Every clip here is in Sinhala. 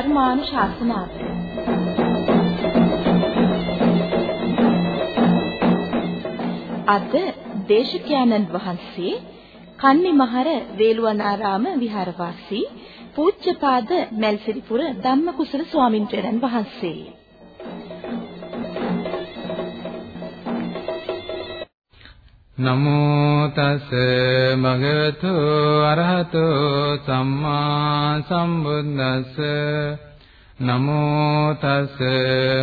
ධර්මානුශාසනාව අද දේශකයන්න් වහන්සේ කන්නිමහර වේළුවනාරාම විහාරවාසී පූජ්‍යපාද මල්සිරිපුර ධම්මකුසල ස්වාමින්වයන් වහන්සේ. නමෝ තස් භගවතු අරහතෝ සම්මා සම්බුද්දස්ස. නමෝ තස්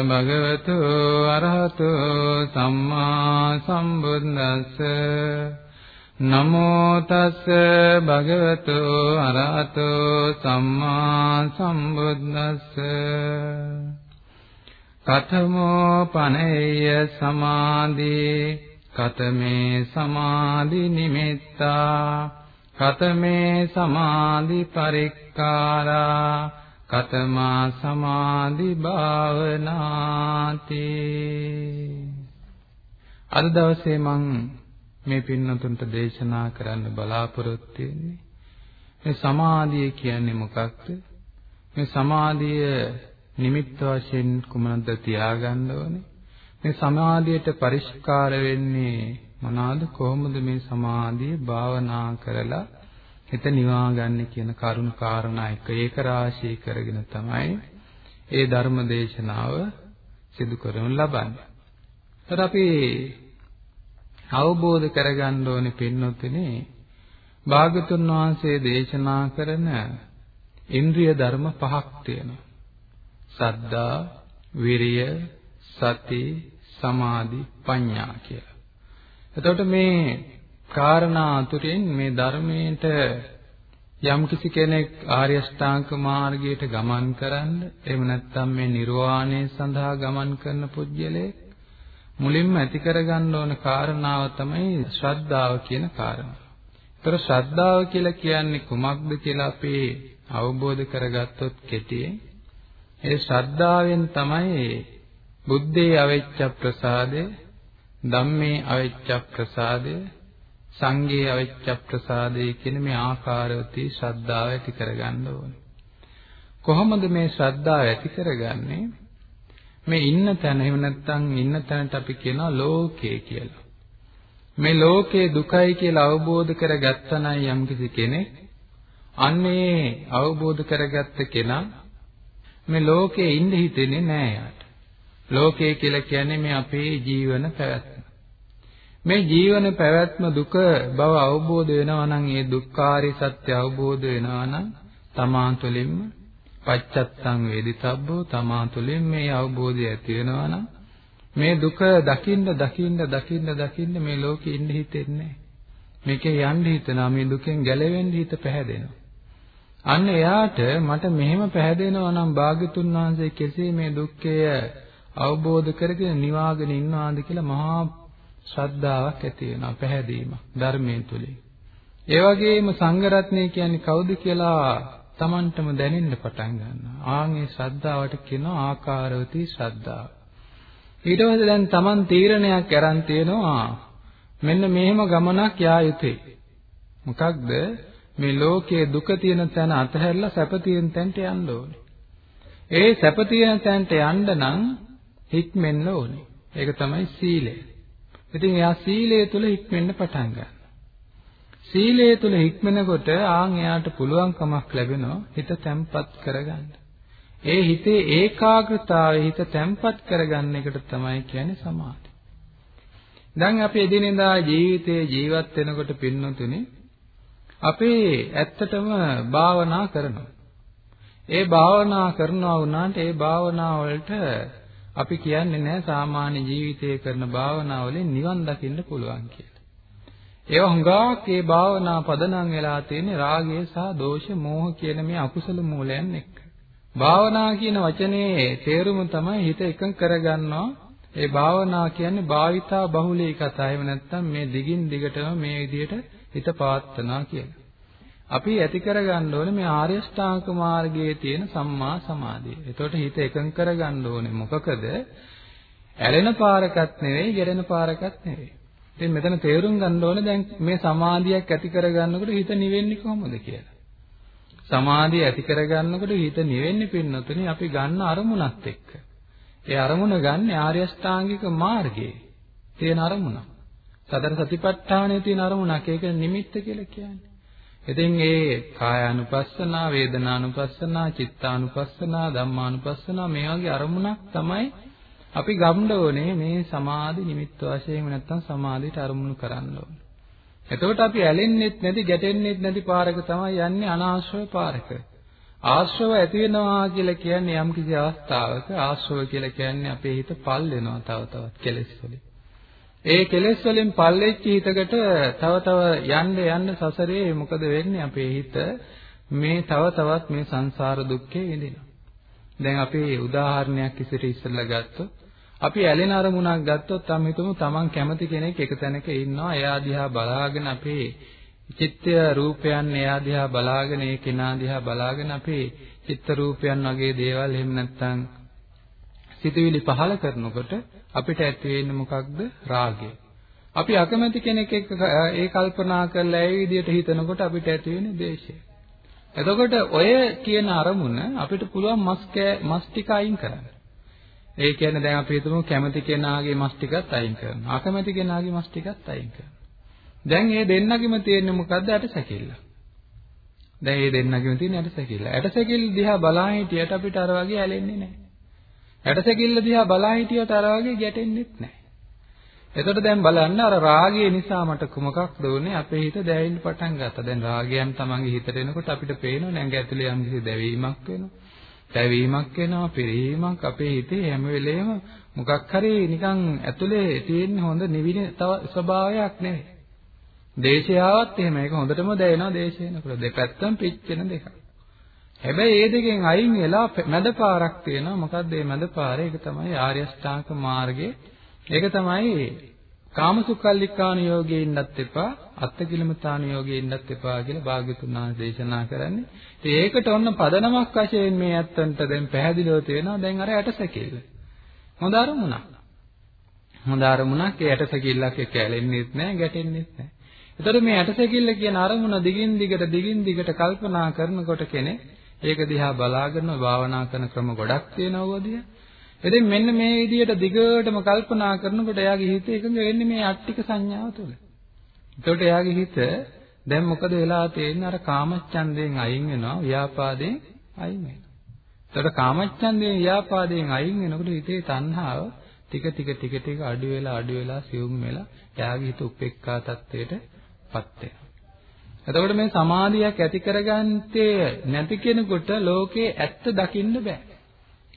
භගවතු අරහතෝ සම්මා සම්බුද්දස්ස. නමෝ තස් භගවතු අරහතෝ සම්මා සම්බුද්දස්ස. කතමෝ පනේය සමාධි. කතමේ සමාධි නිමිත්තා කතමේ සමාධි පරික්කාරා කතමා සමාධි භාවනාති. අද දවසේ මම මේ පින්නතුන්ට දේශනා කරන්න බලාපොරොත්තු වෙන්නේ මේ සමාධිය කියන්නේ මොකක්ද? මේ සමාධිය නිමිත්ත වශයෙන් කුමනද තියාගන්න ඕනේ? මේ සමාධියට පරිස්කාර වෙන්නේ මොනවාද කොහොමද මේ සමාධිය භාවනා කරලා හිත නිවාගන්නේ කියන කරුණු කාරණා එක ඒක රාශී කරගෙන තමයි ඒ ධර්ම දේශනාව සිදු කරනු ලබන්නේ. ඒතර අපි අවබෝධ කරගන්න ඕනේ පින්නොතනේ භාගතුන් වහන්සේ දේශනා කරන ඉන්ද්‍රිය ධර්ම පහක් තියෙනවා. සද්දා, විරිය, සති, සමාධි, ප්‍රඥා කියලා. එතකොට මේ කාරණා අතුරින් මේ ධර්මයට යම්කිසි කෙනෙක් ආර්ය අෂ්ටාංග මාර්ගයට ගමන් කරන්න එහෙම නැත්නම් මේ නිර්වාණය සඳහා ගමන් කරන පුජ්‍යලේ මුලින්ම ඇති කරගන්න ඕන කාරණාව තමයි ශ්‍රද්ධාව කියන කාරණාව. ඒතර ශ්‍රද්ධාව කියලා කියන්නේ කුමක්ද කියලා අපි අවබෝධ කරගත්තොත් කෙටියෙන් ඒ ශ්‍රද්ධාවෙන් තමයි බුද්ධේ අවෙච්ච ප්‍රසාදය ධම්මේ අවෙච්ච ප්‍රසාදය සංඝේ අවෙච්ච ප්‍රසාදය කියන මේ ආකාරවති ශ්‍රද්ධාව ඇති කරගන්න ඕනේ. කොහොමද මේ ශ්‍රද්ධාව ඇති කරගන්නේ? මේ ඉන්න තැන එහෙම නැත්නම් ඉන්න තැනට අපි කියනවා ලෝකේ කියලා. මේ ලෝකේ දුකයි කියලා අවබෝධ කරගත්තා නම් යම්කිසි කෙනෙක් අන්නේ අවබෝධ කරගත්ත කෙනා මේ ලෝකේ ඉන්න හිතෙන්නේ නෑ යාට. ලෝකය කියලා කියන්නේ මේ අපේ ජීවන පැවැත්ම. මේ ජීවන පැවැත්ම දුක බව අවබෝධ වෙනවා නම් ඒ දුක්ඛාරී සත්‍ය අවබෝධ වෙනවා නම් තමා තුළින්ම පච්චත්තං වේදිතබ්බෝ තමා තුළින් මේ අවබෝධය ඇති වෙනවා නම් මේ දුක දකින්න දකින්න දකින්න දකින්න මේ ලෝකෙ ඉන්න හිතෙන්නේ මේකේ යන්න හිතනවා මේ දුකෙන් ගැලවෙන්න හිත පැහැදෙනවා අන්න එයාට මට මෙහෙම පැහැදෙනවා නම් භාග්‍යතුන් වහන්සේ කෙසේ මේ දුක්ඛය අවබෝධ කරගෙන නිවාගෙන ඉන්නවාද කියලා මහා ශ්‍රද්ධාවක් ඇති වෙනවා පැහැදීමක් ධර්මයෙන් තුලින්. ඒ වගේම සංඝරත්නය කියන්නේ කවුද කියලා Tamanටම දැනෙන්න පටන් ගන්නවා. ආන් ඒ ශ්‍රද්ධාවට කියනවා ආකාරවති ශ්‍රද්ධාව. ඊට පස්සේ දැන් Taman තීරණයක් අරන් තියෙනවා මෙන්න මෙහෙම ගමනක් යා යුතුයි. මොකක්ද මේ ලෝකයේ දුක තියෙන තැන අතහැරලා සැප තියෙන තැනට යන්න ඕනේ. ඒ සැප තියෙන තැනට යන්න නම් හික්මෙන්න ඕනේ. ඒක තමයි සීලය. ඉතින් එයා සීලය තුල හික්මෙන්න පටන් ගන්නවා. සීලය තුල හික්මනකොට ආන් එයාට පුළුවන්කමක් ලැබෙනවා හිත තැම්පත් කරගන්න. ඒ හිතේ ඒකාග්‍රතාවය හිත තැම්පත් කරගන්න එකට තමයි කියන්නේ සමාධි. දැන් අපි එදිනෙදා ජීවිතයේ ජීවත් වෙනකොට පින්නතුනේ අපේ ඇත්තටම භාවනා කරනවා. ඒ භාවනා කරනවා වුණාට ඒ භාවනා වලට අපි කියන්නේ නැහැ සාමාන්‍ය ජීවිතයේ කරන භාවනාවලින් නිවන් දකින්න පුළුවන් කියලා. ඒවා හුඟක් ඒ භාවනා පදනම් වෙලා තියෙන්නේ රාගය සහ දෝෂ මෝහ කියන මේ අකුසල මූලයන් එක්ක. භාවනා කියන වචනේ තේරුම තමයි හිත එකඟ කරගන්නවා. ඒ භාවනා කියන්නේ භාවිතා බහුලී කතා. එහෙම නැත්නම් මේ දිගින් දිගටම මේ විදිහට හිත පවත්වනවා කියලා. අපි ඇති කරගන්න ඕනේ මේ ආර්ය ශ්‍රාංක මාර්ගයේ තියෙන සම්මා සමාධිය. එතකොට හිත එකඟ කරගන්න ඕනේ මොකකද? ඇලෙන පාරකත් නෙවෙයි, ගැරෙන පාරකත් නෙවෙයි. ඉතින් මෙතන තේරුම් ගන්න ඕනේ දැන් මේ සමාධියක් ඇති කරගන්නකොට හිත නිවෙන්නේ කොහොමද කියලා. සමාධිය ඇති කරගන්නකොට හිත නිවෙන්නේ පින්නතුනේ අපි ගන්න අරමුණත් එක්ක. ඒ අරමුණ ගන්න ආර්ය ශ්‍රාංගික මාර්ගයේ තියෙන අරමුණ. සතර සතිපට්ඨානයේ තියෙන අරමුණක් ඒක නිමිත්ත කියලා කියන්නේ. ඉතින් ඒ කායානුපස්සනා, වේදනානුපස්සනා, චිත්තානුපස්සනා, ධම්මානුපස්සනා මේ වගේ අරමුණක් තමයි අපි ගන්න ඕනේ මේ සමාධි නිමිත්ත වශයෙන් නැත්තම් සමාධියට අරමුණු කරන්න ඕනේ. එතකොට අපි ඇලෙන්නෙත් නැති, ගැටෙන්නෙත් නැති පාරක තමයි යන්නේ අනාශ්‍රව පාරක. ආශ්‍රව ඇති වෙනවා කියලා කියන්නේ යම් කිසි අවස්ථාවක ආශ්‍රව කියලා කියන්නේ අපේ හිත පල් වෙනවා තව තවත් කෙලෙස් වලින්. ඒ කෙලෙස් වලින් පල්ලෙච්ච හිතකට තව තව යන්න යන්න සසරේ මොකද වෙන්නේ අපේ හිත මේ තව තවත් මේ සංසාර දුක්ඛේ විඳිනවා. දැන් අපි උදාහරණයක් ඉස්සර ඉස්සෙල්ලා ගත්තොත් අපි ඇලෙන අරමුණක් ගත්තොත් අපි හිතමු Taman කැමති කෙනෙක් එක තැනක ඉන්නවා එයා දිහා බලාගෙන අපේ චිත්ත රූපයන් එයා දිහා බලාගෙන ඒ කෙනා දිහා බලාගෙන අපේ චිත්ත රූපයන් වගේ දේවල් එහෙම නැත්නම් සිතුවිලි පහල කරනකොට අපිට ඇති වෙන්නේ මොකක්ද රාගය. අපි අකමැති කෙනෙක් එක්ක ඒ කල්පනා කරලා ඒ විදිහට හිතනකොට අපිට ඇති වෙන්නේ ද්වේෂය. එතකොට ඔය කියන අරමුණ අපිට පුළුවන් මස් මස් ටික අයින් කරන්න. ඒ කියන්නේ දැන් අපි හිතමු කැමති කෙනාගේ මස් ටිකත් අයින් කරනවා. අකමැති කෙනාගේ මස් ටිකත් අයින් කරනවා. දැන් මේ දෙන්නගෙම තියෙන්නේ මොකද්ද? ඇටසැකිල්ල. දැන් මේ දෙන්නගෙම තියෙන ඇටසැකිල්ල. ඇටසැකිල්ල දිහා බලා හිටියට අපිට අර වගේ ඇලෙන්නේ නැහැ. ඇටසැකිල්ල දිහා බලා හිටියට අර වගේ ගැටෙන්නෙත් නැහැ. එතකොට දැන් බලන්න අර රාගය නිසා මට කුමකක්ද උනේ අපේ හිත දැවෙන්න පටන් ගත්තා. දැන් රාගයන් තමන්ගේ හිතට එනකොට අපිට පේනවා නැංග ඇතුලේ යම් කිසි දැවීමක් වෙනවා. දැවීමක් වෙනවා, පිරීමක් අපේ හිතේ හැම වෙලේම මොකක් හරි නිකන් ඇතුලේ තියෙන හොඳ නිවින තව ස්වභාවයක් නෙවෙයි. දේශයාවත් එහෙම ඒක හොඳටම දැනෙනවා දේශේනකොට දෙපැත්තම පිච්චෙන දෙකක්. හැබැයි ඒ දෙකෙන් අයින් වෙලා මැද පාරක් තියෙනවා. මොකද්ද මේ මැද පාර? ඒක තමයි ආර්ය අෂ්ටාංග මාර්ගයේ. ඒක තමයි කාමසුකල්ලිකාන යෝගයේ ඉන්නත් එපා, අත්තකිලමතාන යෝගයේ ඉන්නත් එපා කියලා භාග්‍යතුන් වහන්සේ දේශනා කරන්නේ. ඉතින් ඒකට ඔන්න පදනමක් වශයෙන් මේ ඇත්තන්ට දැන් පැහැදිලිව තියෙනවා. දැන් අර ඇටසැකිල්ල. හොඳ අරමුණක්. හොඳ අරමුණක් ඒ ඇටසැකිල්ලක් එක්ක ඇලෙන්නෙත් නැහැ, ගැටෙන්නෙත් නැහැ. එතකොට මේ ඇටසැකිල්ල කියන අරමුණ දිගින් දිගට දිගින් දිගට කල්පනා කරනකොට කෙනෙක් ඒක දිහා බලාගෙන භාවනා කරන ක්‍රම ගොඩක් තියෙනවා වදියා. ඉතින් මෙන්න මේ විදිහට දිගටම කල්පනා කරනකොට එයාගේ හිත එකඟ වෙන්නේ මේ අට්ටික සංඥාව තුළ. එතකොට එයාගේ හිත දැන් මොකද වෙලා තියෙන්නේ අර කාමච්ඡන්දයෙන් අයින් වෙනවා ව්‍යාපාදයෙන් අයින් වෙනවා. එතකොට කාමච්ඡන්දයෙන් ව්‍යාපාදයෙන් අයින් වෙනකොට හිතේ තණ්හාව ටික ටික ටික ටික අඩු වෙලා අඩු වෙලා සියුම් වෙලා එයාගේ හිත උපේක්ඛා තත්ත්වයටපත් වෙනවා. එතකොට මේ සමාධියක් ඇති කරගත්තේ නැති කෙනෙකුට ලෝකේ ඇත්ත දකින්න බෑ.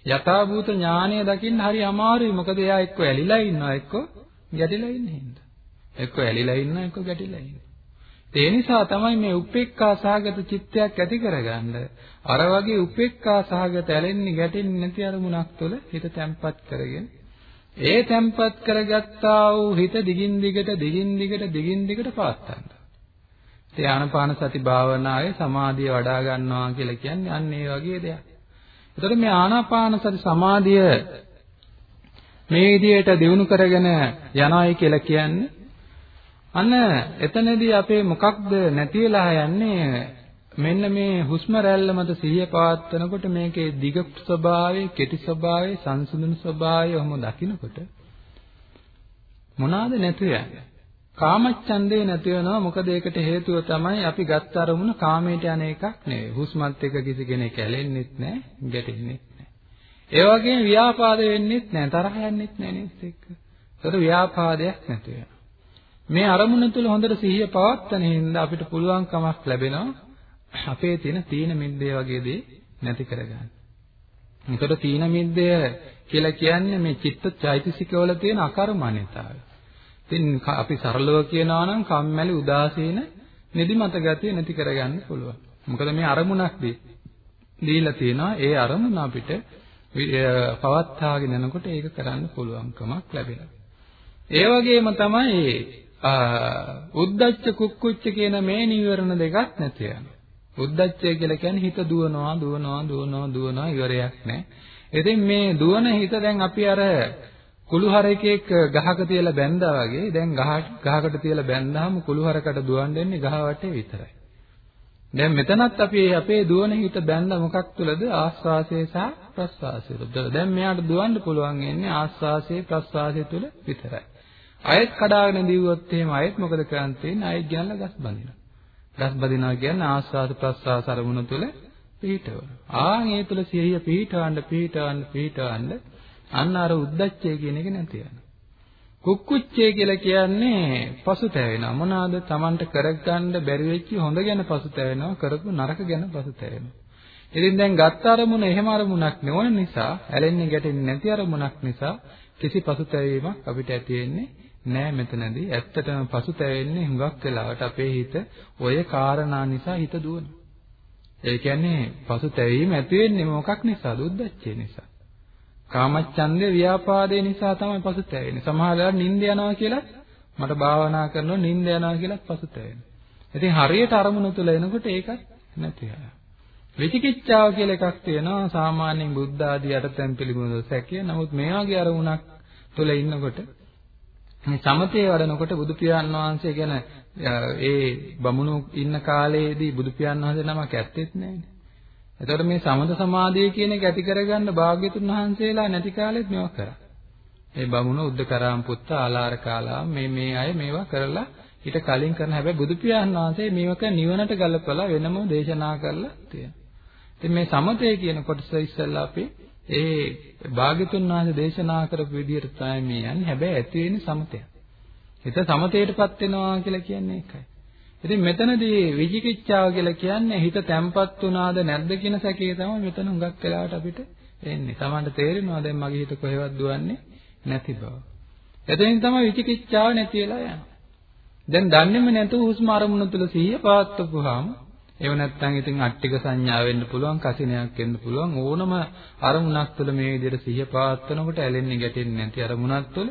යථාභූත ඥානය දකින්න හරි අමාරුයි. මොකද එයා එක්ක ඇලිලා ඉන්නවා එක්ක ගැටිලා ඉන්නේ හින්දා. එක්ක ඇලිලා ඉන්නවා එක්ක ගැටිලා ඉන්නවා. ඒ නිසා තමයි මේ උපේක්ඛා සහගත චිත්තයක් ඇති කරගන්න අර වගේ උපේක්ඛා සහගත ඇලෙන්නේ ගැටෙන්නේ නැති අරමුණක් තුළ හිත තැම්පත් කරගෙන ඒ තැම්පත් කරගත්තා වූ හිත දිගින් දිගට දිගින් දිගට දිගින් දිගට පවත්වන්න. ඒ ආනපාන සති භාවනාවේ සමාධිය වඩා ගන්නවා කියලා කියන්නේ අන්න ඒ වගේ දෙයක්. එතකොට මේ ආනාපාන සති සමාධිය මේ විදිහට දිනු කරගෙන යනවායි කියලා කියන්නේ අන්න එතනදී අපේ මොකක්ද නැති වෙලා යන්නේ මෙන්න මේ හුස්ම රැල්ල මත සිහිය පවත්වනකොට මේකේ දිග ස්වභාවය, කෙටි ස්වභාවය, සංසුන්දන ස්වභාවය ඔහොම දකිනකොට මොනවාද නැතු යන්නේ? කාමච්ඡන්දේ නැති වෙනවා. මොකද ඒකට හේතුව තමයි අපි ගත්ත අරමුණ කාමයට යන එකක් නෙවෙයි. හුස්මත් එක්ක කිසි කෙනෙක් ඇලෙන්නෙත් නැහැ ගැටෙන්නෙත් නැහැ ඒ වගේම ව්‍යාපාද වෙන්නෙත් නැහැ තරහ යන්නෙත් නැහැ නේද එක්ක. ඒතර ව්‍යාපාදයක් නැති වෙනවා. මේ අරමුණ තුල හොඳට සිහිය පවත්වන හින්දා අපිට පුළුවන්කමක් ලැබෙනවා අපේ තියෙන තීන මිද්දේ වගේ දේ නැති කරගන්න. ඒකට තීන මිද්දය කියලා කියන්නේ මේ චිත්ත චෛතසිකවල තියෙන අකර්මණ්‍යතාවය. ඉතින් අපි සරලව කියනවා නම් කම්මැලි උදාසීන නිදිමත ගතිය නැති කරගන්න පුළුවන්. මොකද මේ අරමුණක් දීලා තියෙනවා ඒ අරමුණ අපිට පවත්වාගෙන යනකොට ඒක කරන්න පුළුවන්කමක් ලැබෙනවා. ඒ වගේම තමයි උද්දච්ච කුක්කුච්ච කියන මේ නීවරණ දෙකක් නැති යනවා. උද්දච්චය කියලා කියන්නේ හිත දුවනවා දුවනවා දුවනවා දුවනවා ඉවරයක් නැහැ. ඉතින් මේ දුවන හිත දැන් අපි අර කුළුහරකෙක් ගහක තියලා බැන්දා වගේ දැන් ගහ ගහකට තියලා බැන්දාම කුළුහරකට දුවන් දෙන්නේ ගහ වටේ විතරයි. දැන් මෙතනත් අපි අපේ දුවන හිත බැඳ මොකක් තුලද ආස්වාසය සහ ප්‍රස්වාසය තුල. දැන් මෙයාට දුවන්න පුළුවන් ඉන්නේ ආස්වාසයේ ප්‍රස්වාසය තුල විතරයි. අයත් කඩාගෙන දිව්වොත් එහෙම අයත් මොකද කරන්න තියෙන්නේ? අයත් ගියල්ලා ගස් බඳිනවා. ගස් බඳිනවා කියන්නේ ආස්වාද ප්‍රස්වාස අරමුණ තුල පිහිටවන. ආන් ඒ තුල සිහිය පිහිටවන්න පිහිටවන්න පිහිටවන්න අන්න අර උද්දච්චය කියන එක නැති වෙනවා. කුක්කුච්චය කියලා කියන්නේ පසුතැවෙනවා. මොනවාද? Tamanට කරගන්න බැරි වෙච්ච හොඳ ගැන පසුතැවෙනවා, කරපු නරක ගැන පසුතැවෙනවා. ඉතින් දැන් ගත්ත අරමුණ එහෙම අරමුණක් නොවන නිසා, ඇලෙන්නේ ගැටෙන්නේ නැති අරමුණක් නිසා කිසි පසුතැවීමක් අපිට ඇති වෙන්නේ නෑ මෙතනදී. ඇත්තටම පසුතැවෙන්නේ හුඟක් වෙලාවට අපේ හිත ඔය කාරණා නිසා හිත දුවනවා. ඒ කියන්නේ පසුතැවීම ඇති වෙන්නේ මොකක් නිසාද? උද්දච්චය නිසා. කාමච්ඡන්දේ ව්‍යාපාදේ නිසා තමයි පසුතැවෙන්නේ. සමහර වෙලාවට නිින්ද යනවා කියලා මට භාවනා කරනවා නිින්ද යනවා කියලා පසුතැවෙනවා. ඉතින් හරියට අරමුණ තුල එනකොට ඒකත් නැති වෙනවා. විචිකිච්ඡාව කියලා එකක් තියෙනවා සාමාන්‍යයෙන් බුද්ධ ආදී අටතැන් පිළිබඳව සැකය. නමුත් මේ වගේ අරමුණක් තුල ඉන්නකොට මේ සමතේ වඩනකොට බුදු පියාණන් වහන්සේ ගැන ඒ බමුණු ඉන්න කාලේදී බුදු පියාණන් වහන්සේ නමක් ඇත්තෙත් නැහැනේ. එතකොට මේ සමත සමාධිය කියන එක ඇති කරගන්න භාග්‍යතුන් වහන්සේලා නැති කාලෙත් මේවා කරා. මේ බමුණ උද්දකරාම් පුත්ත ආලාර කාලා මේ මේ අය මේවා කරලා ඊට කලින් කරන හැබැයි බුදු පියාණන් වහන්සේ මේවක නිවනට ගලපලා වෙනම දේශනා කරලා තියෙනවා. ඉතින් මේ සමතය කියන කොටස ඉස්සෙල්ලා අපි ඒ භාග්‍යතුන් වහන්සේ දේශනා කරපු විදිහට තමයි මේ යන්නේ. හැබැයි ඇති වෙන්නේ සමතය. හිත සමතේටපත් වෙනවා කියලා කියන්නේ ඒකයි. ඉතින් මෙතනදී විචිකිච්ඡාව කියලා කියන්නේ හිත තැම්පත් වුණාද නැද්ද කියන සැකේ තමයි මෙතන හුඟක් වෙලාවට අපිට එන්නේ. Tamanට තේරෙනවා දැන් මගේ හිත කොහෙවත් දුවන්නේ නැති බව. එතනින් තමයි විචිකිච්ඡාව නැති වෙලා යන්නේ. දැන් දන්නේම නැතුව හුස්ම අරමුණ තුල සිහිය පවත්වපුවාම ඒව නැත්තම් ඉතින් අට්ටික සංඥා වෙන්න පුළුවන්, කසිනයක් වෙන්න පුළුවන් ඕනම අරමුණක් තුළ මේ විදිහට සිහිය පවත්වනකොට ඇලෙන්නේ ගැටෙන්නේ නැති අරමුණක් තුළ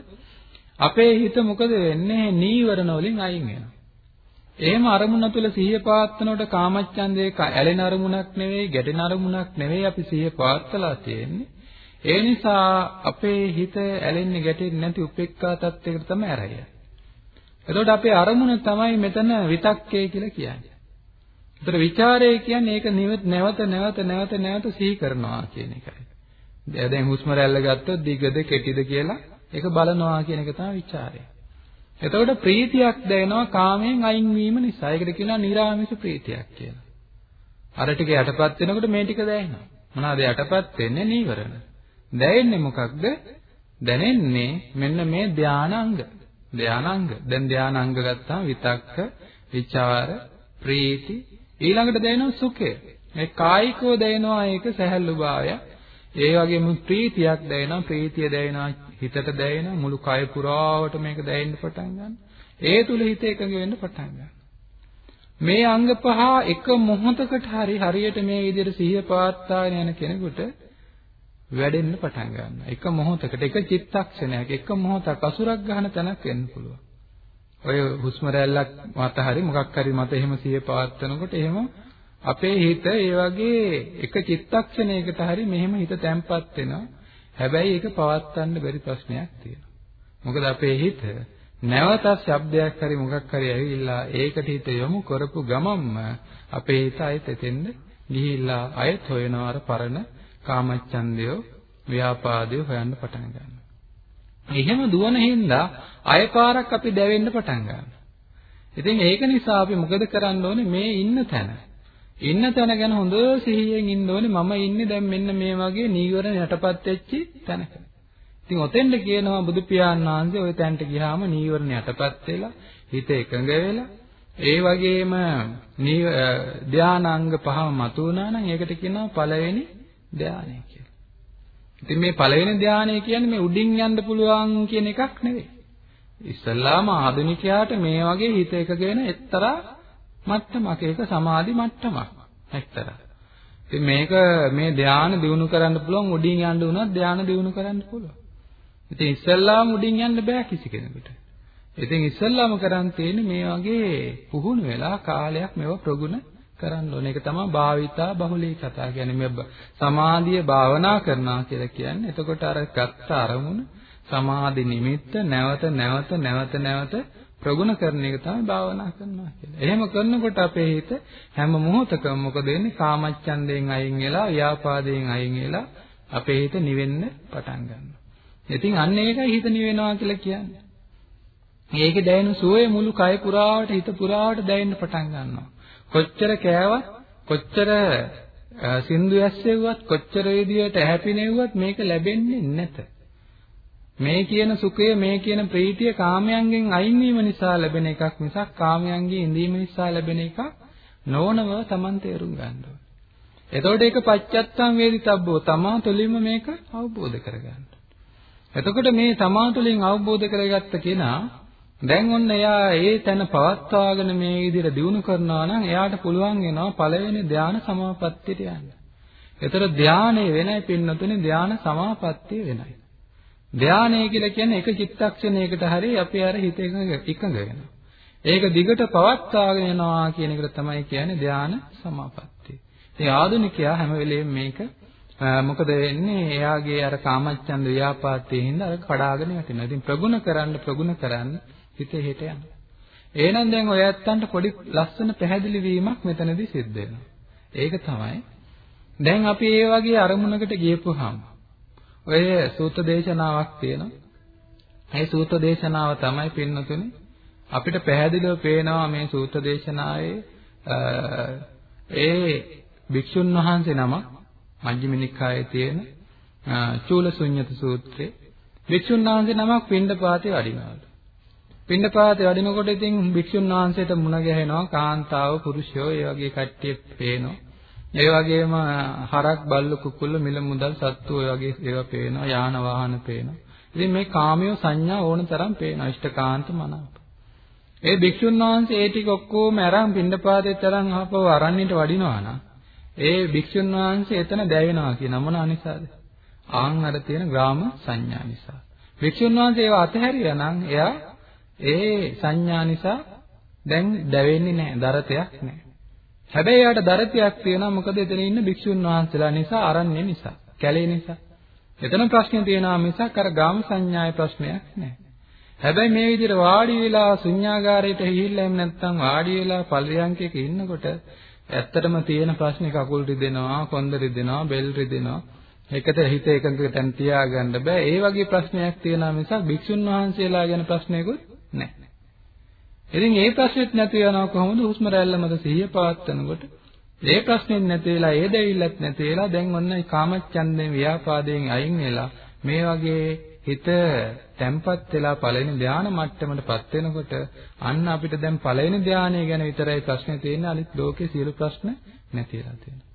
අපේ හිත මොකද වෙන්නේ? නීවරණ වලින් අයින් වෙනවා. එහෙම අරමුණ තුළ සිහිය පවත්නකොට කාමච්ඡන්දේ ඇලෙන අරමුණක් නෙවෙයි, ගැටෙන අරමුණක් නෙවෙයි අපි සිහිය පවත්ලා තියෙන්නේ. ඒ නිසා අපේ හිත ඇලෙන්නේ ගැටෙන්නේ නැති උපේක්ඛා තත්ත්වයකට තමයි ආරය. එතකොට අපේ අරමුණ තමයි මෙතන විතක්කේ කියලා කියන්නේ. එතකොට ਵਿਚාරය කියන්නේ ඒක නැවත නැවත නැවත නැවත සිහි කරනවා කියන එකයි. දැන් හුස්ම රැල්ල ගත්තොත් දිගද කෙටිද කියලා ඒක බලනවා කියන එක තමයි ਵਿਚාරය. එතකොට ප්‍රීතියක් දැනෙනවා කාමයෙන් අයින් වීම නිසා. ඒකට කියනවා නිර්ආමිෂ ප්‍රීතියක් කියලා. අර ටික යටපත් වෙනකොට මේ ටික දැනෙනවා. මොනවාද යටපත් වෙන්නේ? නීවරණ. දැනෙන්නේ මොකක්ද? දැනෙන්නේ මෙන්න මේ ධානාංග. ධානාංග. දැන් ධානාංග ගත්තාම විතක්ක, විචාර, ප්‍රීති, ඊළඟට දැනෙනවා සුඛය. මේ කායිකව දැනෙනවා ඒක සැහැල්ලු භාවය. ඒ වගේම ප්‍රීතියක් දැනෙනවා. ප්‍රීතිය දැනෙනවා හිතට දැනෙනවා. මුළු කය පුරාවට මේක දැනෙන්න පටන් ගන්නවා. ඒ තුල හිත එකඟ වෙන්න පටන් ගන්නවා. මේ අංග පහ එක මොහොතකට හරි හරියට මේ විදිහට සිහිය පවත්වාගෙන යන කෙනෙකුට වැඩෙන්න පටන් ගන්නවා. එක මොහොතකට එක චිත්තක්ෂණයක් එක මොහොතක් අසුරක් ගන්න තැනක් වෙන්න පුළුවන්. ඔය හුස්ම රැල්ලක් මත හරි මොකක් හරි මත එහෙම සිහිය පවත්වනකොට එහෙම අපේ හිත ඒ වගේ එක චිත්තක්ෂණයකට හරි මෙහෙම හිත තැම්පත් වෙනවා. හැබැයි ඒක පවත්වන්න බැරි ප්‍රශ්නයක් තියෙනවා. මොකද අපේ හිත නැවතත් ශබ්දයක් හරි මොකක් හරි ඇවිල්ලා ඒකට හිත යොමු කරපු ගමම්ම අපේ හිත ආයෙත් එතෙන්ද ගිහිල්ලා ආයෙත් හොයනවා අර පරණ කාමච්ඡන්දය ව්‍යාපාදය හොයන්න පටන් ගන්නවා. එහෙම දුවන හින්දා අයපාරක් අපි දැවෙන්න පටන් ගන්නවා. ඉතින් ඒක නිසා අපි මොකද කරන්න ඕනේ මේ ඉන්න තැන. ඉන්න තැන ගැන හොඳ සිහියෙන් ඉන්න ඕනේ මම ඉන්නේ දැන් මෙන්න මේ වගේ නීවරණ යටපත් වෙච්ච තැනක. ඉතින් ඔතෙන්ද කියනවා බුදු පියාණන් වහන්සේ ওই තැනට ගියාම නීවරණ යටපත් වෙලා හිත එකඟ වෙලා ඒ වගේම ධානාංග පහම මතු වුණා නම් ඒකට කියනවා පළවෙනි ධානය කියලා. ඉතින් මේ පළවෙනි ධානය කියන්නේ මේ උඩින් යන්න පුළුවන් කියන එකක් නෙවෙයි. ඉස්සල්ලාම ආධුනිකයාට මේ වගේ හිත එකක වෙන එක්තරා මට්ටමක් ඒක සමාධි මට්ටමක්. එක්තරා. ඉතින් මේක මේ ධානය දිනු කරන්න පුළුවන් උඩින් යන්න උනත් ධානය දිනු කරන්න පුළුවන්. ඉතින් ඉස්සල්ලාම උඩින් යන්න බෑ කිසි කෙනෙකුට. ඉතින් ඉස්සල්ලාම කරන් තියෙන්නේ මේ වගේ පුහුණු වෙලා කාලයක් මේව ප්‍රගුණ කරන්න ඕනේ. ඒක තමයි භාවිතා බහුලී කතා කියන්නේ මේ සමාධිය භාවනා කරනවා කියලා කියන්නේ. එතකොට අර ගත්ත අරමුණ සමාධි නිමිත්ත නැවත නැවත නැවත නැවත ප්‍රගුණ කරන එක තමයි භාවනා කරනවා කියලා. එහෙම කරනකොට අපේ හිත හැම මොහොතකම මොකද වෙන්නේ? කාමච්ඡන්දයෙන් අයින් වෙලා, ව්‍යාපාදයෙන් අයින් වෙලා අපේ හිත නිවෙන්න පටන් ගන්නවා. ඉතින් අන්න ඒකයි හිත නිවෙනවා කියලා කියන්නේ. ඒකේ දැනෙන සුවය මුළු කය පුරාවට හිත පුරාවට දැනෙන්න පටන් ගන්නවා. කොච්චර කෑවත්, කොච්චර සින්දු ඇස්සෙව්වත්, කොච්චර විදියට හැපිනෙව්වත් මේක ලැබෙන්නේ නැත. මේ කියන සුඛය මේ කියන ප්‍රීතිය කාමයන්ගෙන් අයින් වීම නිසා ලැබෙන එකක් මිසක් කාමයන්ගේ ඉඳීම නිසා ලැබෙන එකක් නොවනව Taman තේරුම් ගන්න ඕනේ. එතකොට ඒක පච්චත්තම් වේදිතබ්බෝ තමා තුළින්ම මේක අවබෝධ කරගන්න. එතකොට මේ තමා තුළින් අවබෝධ කරගත්ත කෙනා දැන් ඔන්න එයා ඒ තැන පවත්වාගෙන මේ විදිහට දිනු කරනවා නම් එයාට පුළුවන් වෙනවා පළවෙනි ධාන සමාපත්තියට යන්න. ඒතර ධානය වෙනයි පින්නතුනේ ධාන සමාපත්තිය වෙනයි. ධානය කියලා කියන්නේ එක චිත්තක්ෂණයකට හරි අපේ අර හිත එකඟ වෙනවා. ඒක දිගට පවත්වාගෙන යනවා කියන එකට තමයි කියන්නේ ධාන සමාපත්තිය. ඉතින් ආධුනිකයා හැම වෙලෙම මේක මොකද වෙන්නේ එයාගේ අර කාමච්ඡන්ද ව්‍යාපාදයේ හින්දා අර කඩාගෙන යටිනවා. ඉතින් ප්‍රගුණ කරන්න ප්‍රගුණ කරන්න හිතේ හෙට යනවා. එහෙනම් දැන් ඔය ඇත්තන්ට පොඩි ලස්සන පැහැදිලි වීමක් මෙතනදී සිද්ධ වෙනවා. ඒක තමයි දැන් අපි ඒ වගේ අරමුණකට ගියපුවාම ඔය සූත්‍ර දේශනාවක් තියෙනවා. ඒ සූත්‍ර දේශනාව තමයි පින්නතුනේ අපිට පැහැදිලිව පේනවා මේ සූත්‍ර දේශනාවේ ඒ භික්ෂුන් වහන්සේ නම මජ්ක්‍ධිම නිකායේ තියෙන චූලසුඤ්ඤත සූත්‍රයේ භික්ෂුන් වහන්සේ නමක් පින්ඩපාතේ වඩිනවලු. පින්ඩපාතේ වඩිනකොට ඉතින් භික්ෂුන් වහන්සේට මුණ ගැහෙනවා කාන්තාව පුරුෂයෝ ඒ වගේ කට්ටිය පේනවා. ඒ වගේම හරක් බල්ලු කුකුල්ල මිල මුදල් සත්තු ඔය වගේ ඒවා පේනවා යාන වාහන පේනවා. ඉතින් මේ කාමිය සංඥා ඕන තරම් පේනවා ඉෂ්ඨකාන්ත මනාප. ඒ භික්ෂුන් වහන්සේ ඒ ටික ඔක්කොම අරන් පින්ඩපාතේ තරම් ආපහු අරන්නට වඩිනවා නම් ඒ භික්ෂුන් වහන්සේ එතන දැවෙනවා කියන මොන අනිසාද? ආන් අර තියෙන ග්‍රාම සංඥා නිසා. භික්ෂුන් වහන්සේ ඒව අතහැරියා නම් එයා ඒ සංඥා නිසා දැන් දැවෙන්නේ නැහැ, දරතයක් නැහැ. හැබැයි යාට දරතියක් තියෙනවා මොකද එතන ඉන්න භික්ෂුන් වහන්සේලා නිසා අරන්නේ නිසා කැලේ නිසා. එතන ප්‍රශ්නේ තියෙනවා මිසක් අර ගාම සංඥාවේ ප්‍රශ්නයක් නැහැ. හැබැයි මේ විදිහට වාඩි වෙලා ශුන්‍යාගාරයට ගිහිල්ලා එහෙම නැත්නම් වාඩි වෙලා පල්රියංකයක ඉන්නකොට ඇත්තටම තියෙන ප්‍රශ්නේ කකුල් රිදෙනවා, කොන්ද රිදෙනවා, බෙල් රිදෙනවා. එකට හිත එකඟටම තියාගන්න බෑ. ඒ වගේ ප්‍රශ්නයක් තියෙනවා මිසක් භික්ෂුන් වහන්සේලා ගැන ප්‍රශ්නයකුත් නැහැ. ඉතින් ඒ ප්‍රශ්නෙත් නැති වෙනවා කොහොමද හුස්ම රැල්ල මත සිහිය පවත්වනකොට ඒ ප්‍රශ්නෙත් නැති වෙලා ඒ දෙවිල්ලත් නැති වෙලා දැන් ඔන්න කාමච්ඡන්දයෙන් ව්‍යාපාදයෙන් අයින් වෙලා මේ වගේ හිත තැම්පත් වෙලා පළවෙනි ධාන මට්ටමටපත් වෙනකොට අන්න අපිට දැන් පළවෙනි ධානය ගැන විතරයි ප්‍රශ්නේ තියෙන්නේ අනිත් ලෝකේ සියලු ප්‍රශ්න නැතිලා තියෙනවා.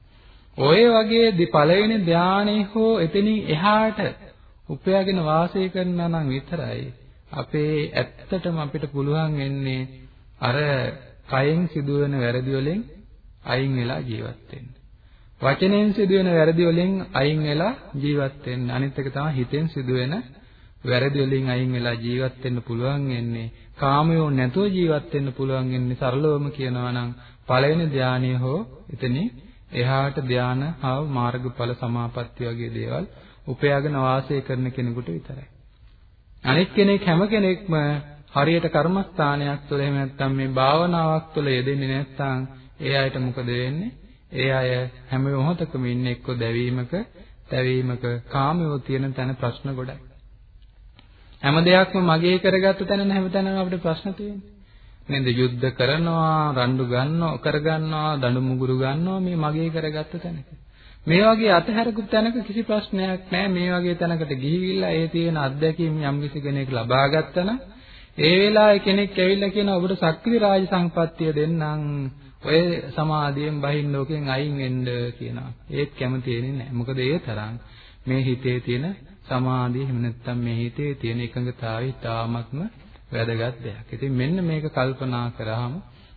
ඔය වගේ පළවෙනි ධානයේ හෝ එතනින් එහාට උපයාගෙන වාසය කරනවා නම් විතරයි අපේ ඇත්තටම අපිට පුළුවන් වෙන්නේ අර කයෙන් සිදුවෙන වැරදි වලින් අයින් වෙලා ජීවත් වෙන්න. වචනෙන් සිදුවෙන වැරදි වලින් අයින් වෙලා ජීවත් වෙන්න. අනිත් එක තමයි හිතෙන් සිදුවෙන වැරදි වලින් අයින් වෙලා ජීවත් වෙන්න පුළුවන් වෙන්නේ. කාමයෝ නැතුව ජීවත් වෙන්න පුළුවන් වෙන්නේ සරලවම කියනවා නම් පළවෙනි ධානය හෝ එතනින් එහාට ධාන හා මාර්ගඵල සමාපatti වගේ දේවල් උපයාගෙන වාසය කරන කෙනෙකුට විතරයි. අනිත් කෙනෙක් හැම කෙනෙක්ම හරියට කර්මස්ථානයක් තුළ එහෙම නැත්නම් මේ භාවනාවක් තුළ යෙදෙන්නේ නැත්නම් ඒ අයට මොකද වෙන්නේ? ඒ අය හැම මොහොතකම ඉන්නේ එක්ක දැවීමක, තැවීමක, කාමයෝ තියෙන තැන ප්‍රශ්න ගොඩයි. හැම දෙයක්ම මගේ කරගත්ත තැන හැමතැනම අපිට ප්‍රශ්න තියෙන්නේ. නේද? යුද්ධ කරනවා, රණ්ඩු ගන්නවා, කරගන්නවා, දඬු මුගුරු ගන්නවා මේ මගේ කරගත්ත තැනක. මේ වගේ අතහැරපු තැනක කිසි ප්‍රශ්නයක් නැහැ. මේ වගේ තැනකට ගිහිවිලා ඒ තියෙන අත්දැකීම් යම් කිසි කෙනෙක් ලබා ගත්තා නම් ඒ වෙලාවේ කෙනෙක් ඇවිල්ලා කියන ඔබට ශක්ති රාජ සම්පත්තිය දෙන්නම් ඔය සමාධියෙන් බහින්න ඕකෙන් අයින් වෙන්න කියනවා. ඒත් කැමති වෙන්නේ නැහැ. මොකද ඒ තරම් මේ හිතේ තියෙන සමාධිය එහෙම නැත්නම් මේ හිතේ තියෙන එකඟතාවය තාමත්ම වැදගත් දෙයක්. ඉතින් මෙන්න මේක කල්පනා කරාම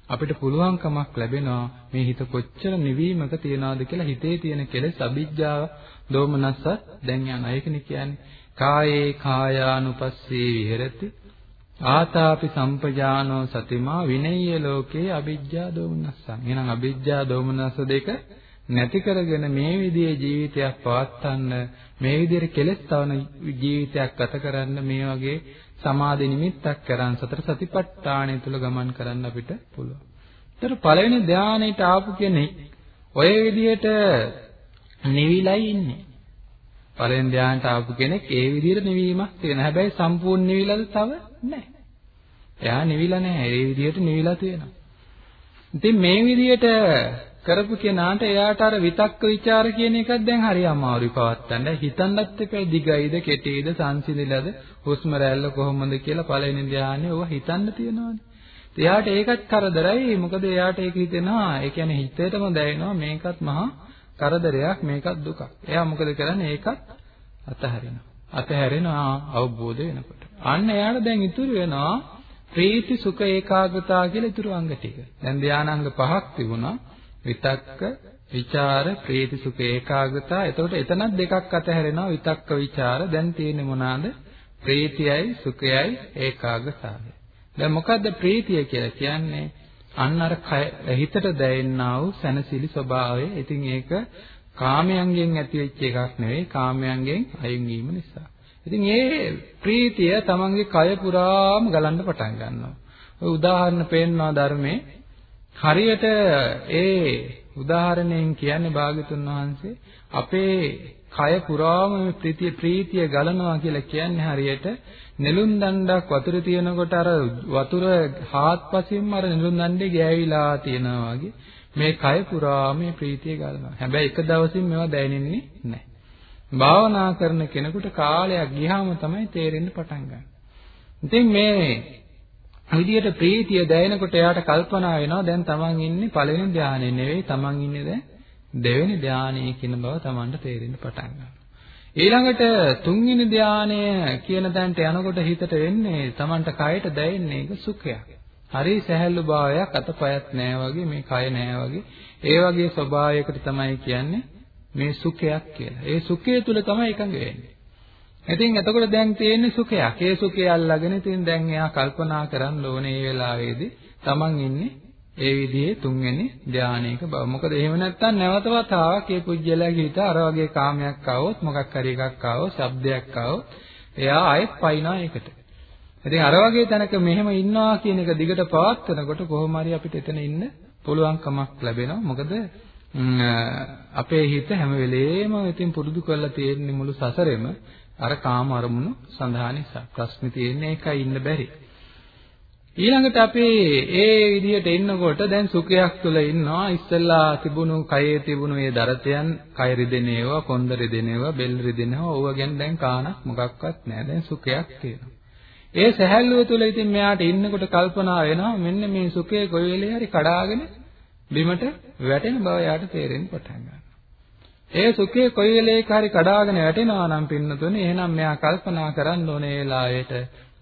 අපිට පුළුවන්කමක් ලැබෙනවා මේ හිත කොච්චර නිවීමක තියනවාද කියලා හිතේ තියෙන කෙලෙස් අභිජ්ජාව දෝමනස්ස දැන් යන ඒකනේ කියන්නේ. කායේ කායානුපස්සේ විහෙරති. ආතාපි සම්පජානෝ සතිමා විනය්‍ය ලෝකේ අභිජ්ජා දෝමනස්සං. එහෙනම් අභිජ්ජා දෝමනස්ස දෙක නැති කරගෙන මේ විදිහේ ජීවිතයක් පවත්වන්න මේ විදිහට කෙලස් තවන ජීවිතයක් ගත කරන්න මේ වගේ සමාධි නිමිත්තක් කරන් සතර සතිපට්ඨානය තුල ගමන් කරන්න අපිට පුළුවන්. ඒතර පළවෙනි ධානයට ආපු කෙනෙක් ඔය විදිහට නිවිලයි ඉන්නේ. පළවෙනි ධානයට ආපු කෙනෙක් ඒ විදිහට නිවීමක් තියෙන. හැබැයි සම්පූර්ණ නිවිලද තව නැහැ. එයා නිවිලා නැහැ. ඒ විදිහට නිවිලා තියෙනවා. ඉතින් මේ විදිහට කරපු කෙනාට එයාට අර විතක්ක ਵਿਚාර කියන එකක් දැන් හරි අමාරුයි පවත්තන්න. හිතන්නත් එපා දිගයිද කෙටිද සංසිඳිලාද හුස්ම රැල්ල කොහොමද කියලා පළවෙනි ධානයේ ඕවා හිතන්න තියෙනවානේ. එයාට ඒකත් කරදරයි. මොකද එයාට ඒක හිතෙනවා. ඒ කියන්නේ හිතේටම දැනෙනවා මේකත් මහා කරදරයක් මේකත් දුකක්. එයා මොකද කරන්නේ? ඒකත් අතහරිනවා. අතහැරෙනවා අවබෝධ වෙනකොට. අන්න එයාට දැන් ඉතුරු වෙනවා ප්‍රීති සුඛ ඒකාග්‍රතාව කියලා ඉතුරු අංග ටික. දැන් ධානාංග පහක් තිබුණා. විතක්ක, විචාර, ප්‍රීති සුඛ ඒකාග්‍රතාව. එතකොට එතනත් දෙකක් අතහැරෙනවා විතක්ක විචාර. දැන් තියෙන්නේ මොනවාද? ප්‍රීතියයි සුඛයයි ඒකාග්‍රතාවය. දැන් මොකද්ද ප්‍රීතිය කියලා කියන්නේ? අන්න අර හිතට දැනෙනා වූ සැනසিলি ස්වභාවය. ඉතින් ඒක කාමයන්ගෙන් ඇතිවෙච්ච එකක් නෙවෙයි කාමයන්ගෙන් අයින් වීම නිසා. ඉතින් ඒ ප්‍රීතිය තමන්ගේ කය පුරාම ගලන්න පටන් ගන්නවා. ඔය උදාහරණ පෙන්වනවා ධර්මයේ හරියට ඒ උදාහරණයෙන් කියන්නේ භාග්‍යතුන් වහන්සේ අපේ කය පුරාම ප්‍රීතිය ප්‍රීතිය ගලනවා කියලා කියන්නේ හරියට නෙළුම් දණ්ඩක් වතුරේ තියෙනකොට අර වතුර හාත්පසින්ම අර නෙළුම් දණ්ඩේ ගෑවිලා තියෙනවා වගේ මේ කය පුරාම මේ ප්‍රීතිය ගලනවා. හැබැයි එක දවසින් මේවා දැනෙන්නේ නැහැ. භාවනා කරන කෙනෙකුට කාලයක් ගියාම තමයි තේරෙන්න පටන් ගන්න. ඉතින් මේ විදියට ප්‍රීතිය දැනෙනකොට එයාට කල්පනා වෙනවා දැන් තමන් ඉන්නේ පළවෙනි ධානයේ නෙවෙයි තමන් ඉන්නේ දැන් දෙවෙනි ධානයේ කියන බව තමන්ට තේරෙන්න පටන් ගන්නවා. ඊළඟට තුන්වෙනි ධානය කියන තැනට යනකොට හිතට වෙන්නේ තමන්ට කයට දැනෙන්නේ ඒක සුඛයක්. හරි සැහැල්ලු භාවයක් අතපයත් නෑ වගේ මේ කය නෑ වගේ ඒ වගේ ස්වභාවයකට තමයි කියන්නේ මේ සුඛයක් කියලා. ඒ සුඛය තුල තමයි එකඟ වෙන්නේ. ඉතින් එතකොට දැන් තියෙන්නේ සුඛයක්. ඒ සුඛය අල්ලගෙන ඉතින් දැන් එයා කල්පනා කරන්න ඕනේ මේ වෙලාවේදී තමන් ඉන්නේ ඒ විදිහේ තුන්වෙනි ධානයක බව. මොකද එහෙම නැත්නම් නැවත වතාවක් ඒ පුජ්‍යලයාගේ හිත අර වගේ කාමයක් ආවොත් මොකක් හරි එකක් ආවොත්, ශබ්දයක් ආවොත් එයා ආයෙත් පයින්නවා ඒකට. ඉතින් අර වගේ තැනක මෙහෙම ඉන්නවා කියන එක දිගට පවත්වනකොට කොහොම හරි අපිට එතන ඉන්න පුළුවන්කමක් ලැබෙනවා. මොකද අපේ හිත හැම වෙලේම ඉතින් පුරුදු කරලා තියෙන මුළු සසරෙම අර කාම අරමුණු සඳහා නිසා. ප්‍රශ්නේ තියෙන්නේ ඒකයි ඉන්න බැරි. ඊළඟට අපි ඒ විදිහට ඉන්නකොට දැන් සුඛයක් තුල ඉන්නවා. ඉස්සෙල්ලා තිබුණු කයේ තිබුණු ඒ දරතයන් කය රිදෙනේවා කොන්ද රිදෙනේවා බෙල් රිදෙනවා ඕවා ගැන දැන් කාණක් මොකක්වත් නැහැ. දැන් සුඛයක් තියෙනවා. ඒ සැහැල්ලුව තුල ඉතින් මෙයාට ඉන්නකොට කල්පනා වෙනවා මෙන්න මේ සුඛය කොයි වෙලේ හරි කඩාගෙන බිමට වැටෙන බව යාට තේරෙන්න පටන් ගන්නවා. ඒ සුඛය කොයි වෙලේක හරි කඩාගෙන වැටෙනවා නම් පින්නතුනේ එහෙනම් මෙයා කල්පනා කරන්න ඕනේ ඒලායට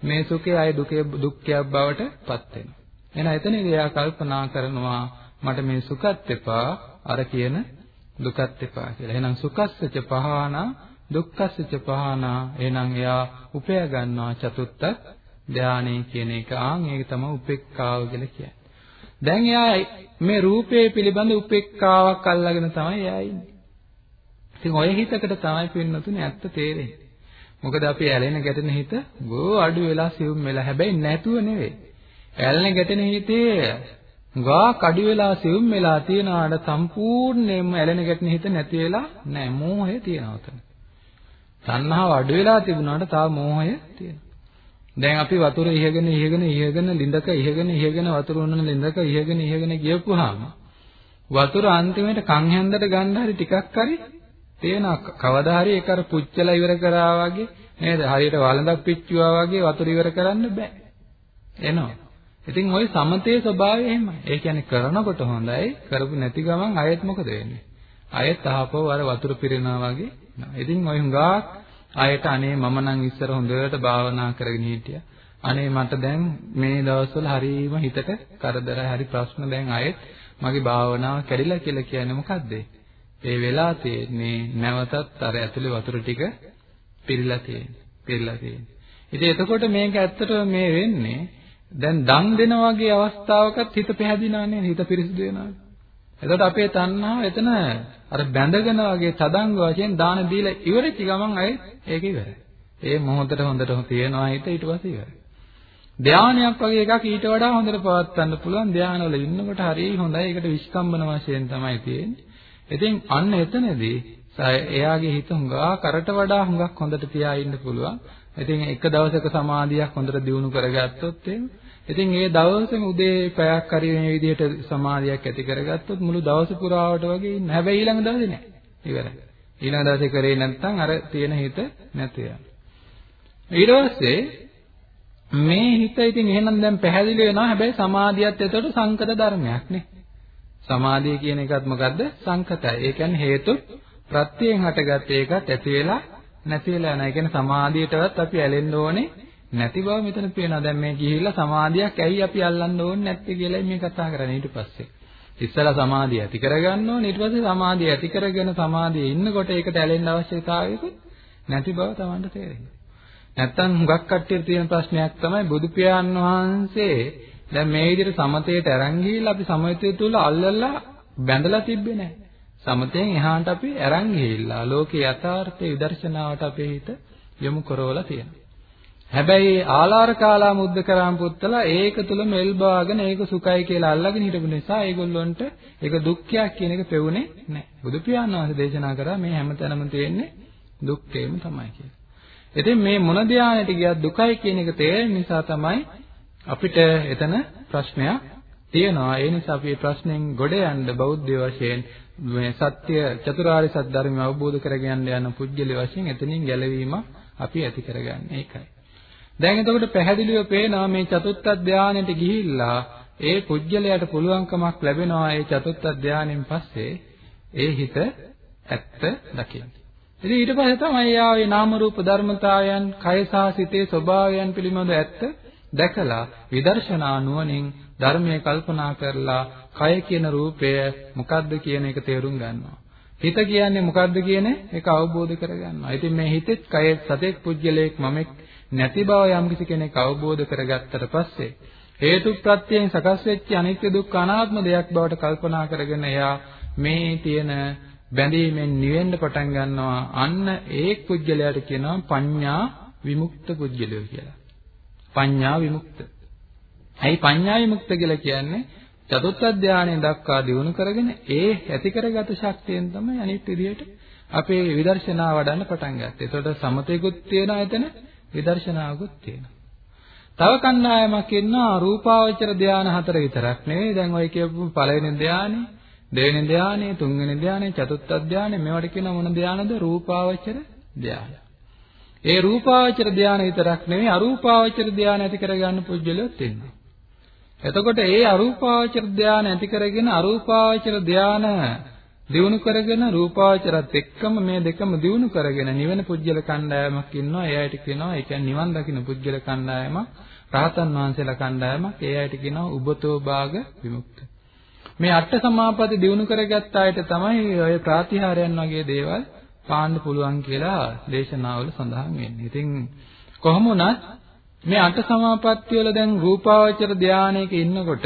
මේ සුඛය අය දුකේ දුක්ඛයක් බවට පත් වෙනවා. එහෙනම් එතනදී එයා කල්පනා කරනවා මට මේ සුඛත් එපා අර කියන දුකත් එපා කියලා. එහෙනම් සුඛස්සච පහානා දුක්ඛස්සච පහානා එහෙනම් එයා උපය ගන්නවා චතුත්ථ ධානය කියන එක. ආන් ඒක තමයි උපේක්ඛාව කියලා කියන්නේ. දැන් එයා මේ රූපේ පිළිබඳ උපේක්ඛාවක් අල්ලාගෙන තමයි එයා ඉන්නේ. ඉතින් ඔය හිතකට තමයි පින්නතුනේ ඇත්ත තේරෙන්නේ. මොකද අපි ඇලෙන ගැටෙන හිත ගෝ අඩු වෙලා සිවුම් වෙලා හැබැයි නැතුව නෙවෙයි. ඇලෙන ගැටෙන හිතේ ගා කඩු වෙලා සිවුම් වෙලා තියනාට සම්පූර්ණයෙන්ම ඇලෙන ගැටෙන හිත නැති වෙලා නැහැ. මෝහය තියෙනවා උතන. තණ්හාව අඩු වෙලා තිබුණාට තාම මෝහය තියෙනවා. දැන් අපි වතුර ඉහගෙන ඉහගෙන ඉහගෙන ලිඳක ඉහගෙන ඉහගෙන වතුර උනන ලිඳක ඉහගෙන ඉහගෙන ගියපුවාම වතුර අන්තිමට කන් හැන්දට ගන්න හරි ටිකක් හරි තේනවා කවදා හරි ඒක අර පුච්චලා ඉවර කරා වගේ නේද හරියට වළඳක් පිච්චුවා වගේ වතුර ඉවර කරන්න බෑ එනවා ඉතින් ওই සමතේ ස්වභාවය එහෙමයි ඒ කියන්නේ කරනකොට හොඳයි කරපු නැති ගමන් ආයෙත් මොකද වෙන්නේ ආයෙත් ආපහු අර වතුර පිරෙනවා වගේ ඉතින් ওই හුඟක් ආයෙත් අනේ මම නම් ඉස්සර හොඳට භාවනා කරගෙන හිටියා අනේ මට දැන් මේ දවස්වල හරීම හිතට කරදරයි හරි ප්‍රශ්න දැන් ආයෙත් මගේ භාවනාව කැඩිලා කියලා කියන්නේ මොකද්ද? ඒ වෙලා තියෙන්නේ නැවතත් අර ඇතුලේ වතුර ටික පිරීලා තියෙන්නේ. පිරීලා තියෙන්නේ. ඉතින් එතකොට මේක ඇත්තටම මේ වෙන්නේ දැන් දන් දෙන වගේ අවස්ථාවකත් හිත පැහැදිනා නේද? හිත පිරිසිදු වෙනවා. එතකොට අපේ තණ්හාව එතන අර බැඳගෙන වගේ තදංග වශයෙන් දාන දීලා ඉවරෙච්ච ගමන් අය ඒක ඉවරයි. ඒ මොහොතට හොඳට තියෙනවා හිත ඊට පස්සේ ඉවරයි. ධානයක් වගේ එකක් ඊට වඩා හොඳට පවත්වන්න පුළුවන් ධානවල ඉන්නකොට හරිය හොඳයි. ඒකට විස්කම්බන වශයෙන් තමයි තියෙන්නේ. ඉතින් අන්න එතනදී එයාගේ හිත හුඟා කරට වඩා හුඟක් හොඳට තියා ඉන්න පුළුවන්. ඉතින් එක දවසක සමාධියක් හොඳට දියුණු කරගත්තොත් එහෙම ඉතින් ඒ දවසේම උදේ පැයක් හරි මේ විදිහට සමාධියක් ඇති කරගත්තොත් මුළු දවස පුරාවට වගේ ඉන්න. හැබැයි ඊළඟ දවසේ නෑ. ඉවරයි. ඊළඟ දවසේ කරේ නැත්නම් අර තියෙන හිත නැති යනවා. ඊට පස්සේ මේ හිත ඉතින් එහෙනම් දැන් පැහැදිලි වෙනවා. හැබැයි සමාධියත් එතකොට සංකත ධර්මයක් නේ. සමාධිය කියන එකත් මොකද්ද? සංකතයි. ඒ කියන්නේ හේතු ප්‍රත්‍යයෙන් හටගත්ත එකත් ඇති වෙලා නැති වෙලා යනවා. ඒ කියන්නේ සමාධියටවත් අපි ඇලෙන්න ඕනේ නැති බව මෙතන පේනවා. දැන් මේ ගිහිල්ලා සමාධියක් ඇයි අපි අල්ලන්න ඕනේ නැත්තේ කියලා මේ කතා කරන්නේ ඊට පස්සේ. ඉස්සලා සමාධිය ඇති කරගන්න ඕනේ ඊට පස්සේ සමාධිය ඇති කරගෙන සමාධියේ ඉන්නකොට ඒකට ඇලෙන්න අවශ්‍යතාවයකුත් නැති බව Tamanට තේරෙනවා. නැත්තම් හුඟක් කට්ටියට තියෙන ප්‍රශ්නයක් තමයි බුදු පියාණන් වහන්සේ දැන් මේ විදිහට සමතේට අරන් ගිහිල්ලා අපි සමතය තුල අල්ලලා බැඳලා තිබ්බේ නැහැ. සමතෙන් එහාට අපි අරන් ගිහිල්ලා ලෝකේ යථාර්ථයේ විදර්ශනාවට අපේ හිත යොමු කරවලා තියෙනවා. හැබැයි ආලාර කාලා මුද්ද කරාම් පුත්තලා ඒක තුලම එල්බාගෙන ඒක සුඛයි කියලා අල්ලගෙන හිටපු නිසා ඒගොල්ලොන්ට ඒක දුක්ඛයක් කියන එක පෙවුනේ නැහැ. බුදු පියාණන් වහන්සේ දේශනා කරා මේ හැමතැනම තියෙන්නේ දුක්ඛේම තමයි කියලා. ඉතින් මේ මොන ධානයට ගියත් දුකයි කියන එක තේරෙන නිසා තමයි අපිට එතන ප්‍රශ්නයක් තියෙනවා. ඒ නිසා අපි මේ ප්‍රශ්නෙන් ගොඩ යන්න බෞද්ධ වශයෙන් මේ සත්‍ය චතුරාර්ය සත්‍ය ධර්මය අවබෝධ කරගෙන යන පුජ්‍යල වශයෙන් එතනින් ගැලවීම අපි ඇති කරගන්නේ ඒකයි. දැන් එතකොට පැහැදිලිව පේනවා මේ චතුත්ථ ධානයට ගිහිල්ලා ඒ පුජ්‍යලයට පුළුවන්කමක් ලැබෙනවා ඒ චතුත්ථ ධානයෙන් පස්සේ ඒ හිත ඇත්ත දකින්න. ඉතින් ඊට පස්සේ තමයි ආවේ නාම රූප ධර්මතාවයන්, කය සහ සිතේ ස්වභාවයන් පිළිබඳ ඇත්ත දැකලා විදර්ශනා නුවණින් ධර්මයේ කල්පනා කරලා කය කියන රූපය මොකද්ද කියන එක තේරුම් ගන්නවා. හිත කියන්නේ මොකද්ද කියන එක අවබෝධ කරගන්නවා. ඉතින් මේ හිතෙත් කයෙත් සතෙක් පුජ්‍යලයක් මමෙක් නැති බව යම්කිසි කෙනෙක් අවබෝධ කරගත්තට පස්සේ හේතු ප්‍රත්‍යයෙන් සකස් වෙච්ච අනිත්‍ය දුක්ඛ අනාත්ම දෙයක් බවට කල්පනා කරගෙන එයා මේ තියෙන බැඳීමෙන් නිවෙන්න පටන් ගන්නවා අන්න ඒ පුජ්‍යලයට කියනවා පඤ්ඤා විමුක්ත පුජ්‍යලය කියලා. පඤ්ඤා විමුක්ත. ඇයි පඤ්ඤා විමුක්ත කියලා කියන්නේ? චතුත්ථ ධානයෙන් දක්වා දිනු කරගෙන ඒ ඇති කරගත ශක්තියෙන් තමයි අනිත් විදිහට අපේ විදර්ශනා වඩන්න පටන් ගත්තේ. ඒතකොට සමතේකුත් තියෙනවා එතන විදර්ශනාවකුත් තියෙනවා. තව කණ්ඩායමක් ඉන්නවා රූපාවචර ධාන හතර විතරක් නෙවෙයි. දැන් ඔය කියපු පළවෙනි ධානය, දෙවෙනි ධානය, තුන්වෙනි ධානය, චතුත්ථ ධානය මේවට කියන මොන ධානද? රූපාවචර ධාන. ඒ රූපාවචර ධාන විතරක් නෙවෙයි අරූපාවචර ධාන ඇති කරගන්න පුජ්‍යලොත් ඉන්නවා. එතකොට ඒ අරූපාවචර ධාන ඇති කරගෙන අරූපාවචර ධාන දිනු කරගෙන රූපාවචරත් එක්කම මේ දෙකම දිනු කරගෙන නිවන පුජ්‍යල කණ්ඩායමක් ඉන්නවා. ඒ අයට කියනවා ඒ කියන්නේ නිවන් දකින්න පුජ්‍යල කණ්ඩායමක්, රහතන් වහන්සේලා කණ්ඩායමක්. ඒ අයට කියනවා උබතෝ භාග විමුක්ත. මේ අට සමාපatti දිනු කරගත්ත අයට තමයි ඔය ප්‍රාතිහාරයන් වගේ දේවල් පාන්න පුළුවන් කියලා දේශනාවල සඳහන් වෙන්නේ. ඉතින් කොහොම වුණත් මේ අට සමාපatti වල දැන් රූපාවචර ධානයක ඉන්නකොට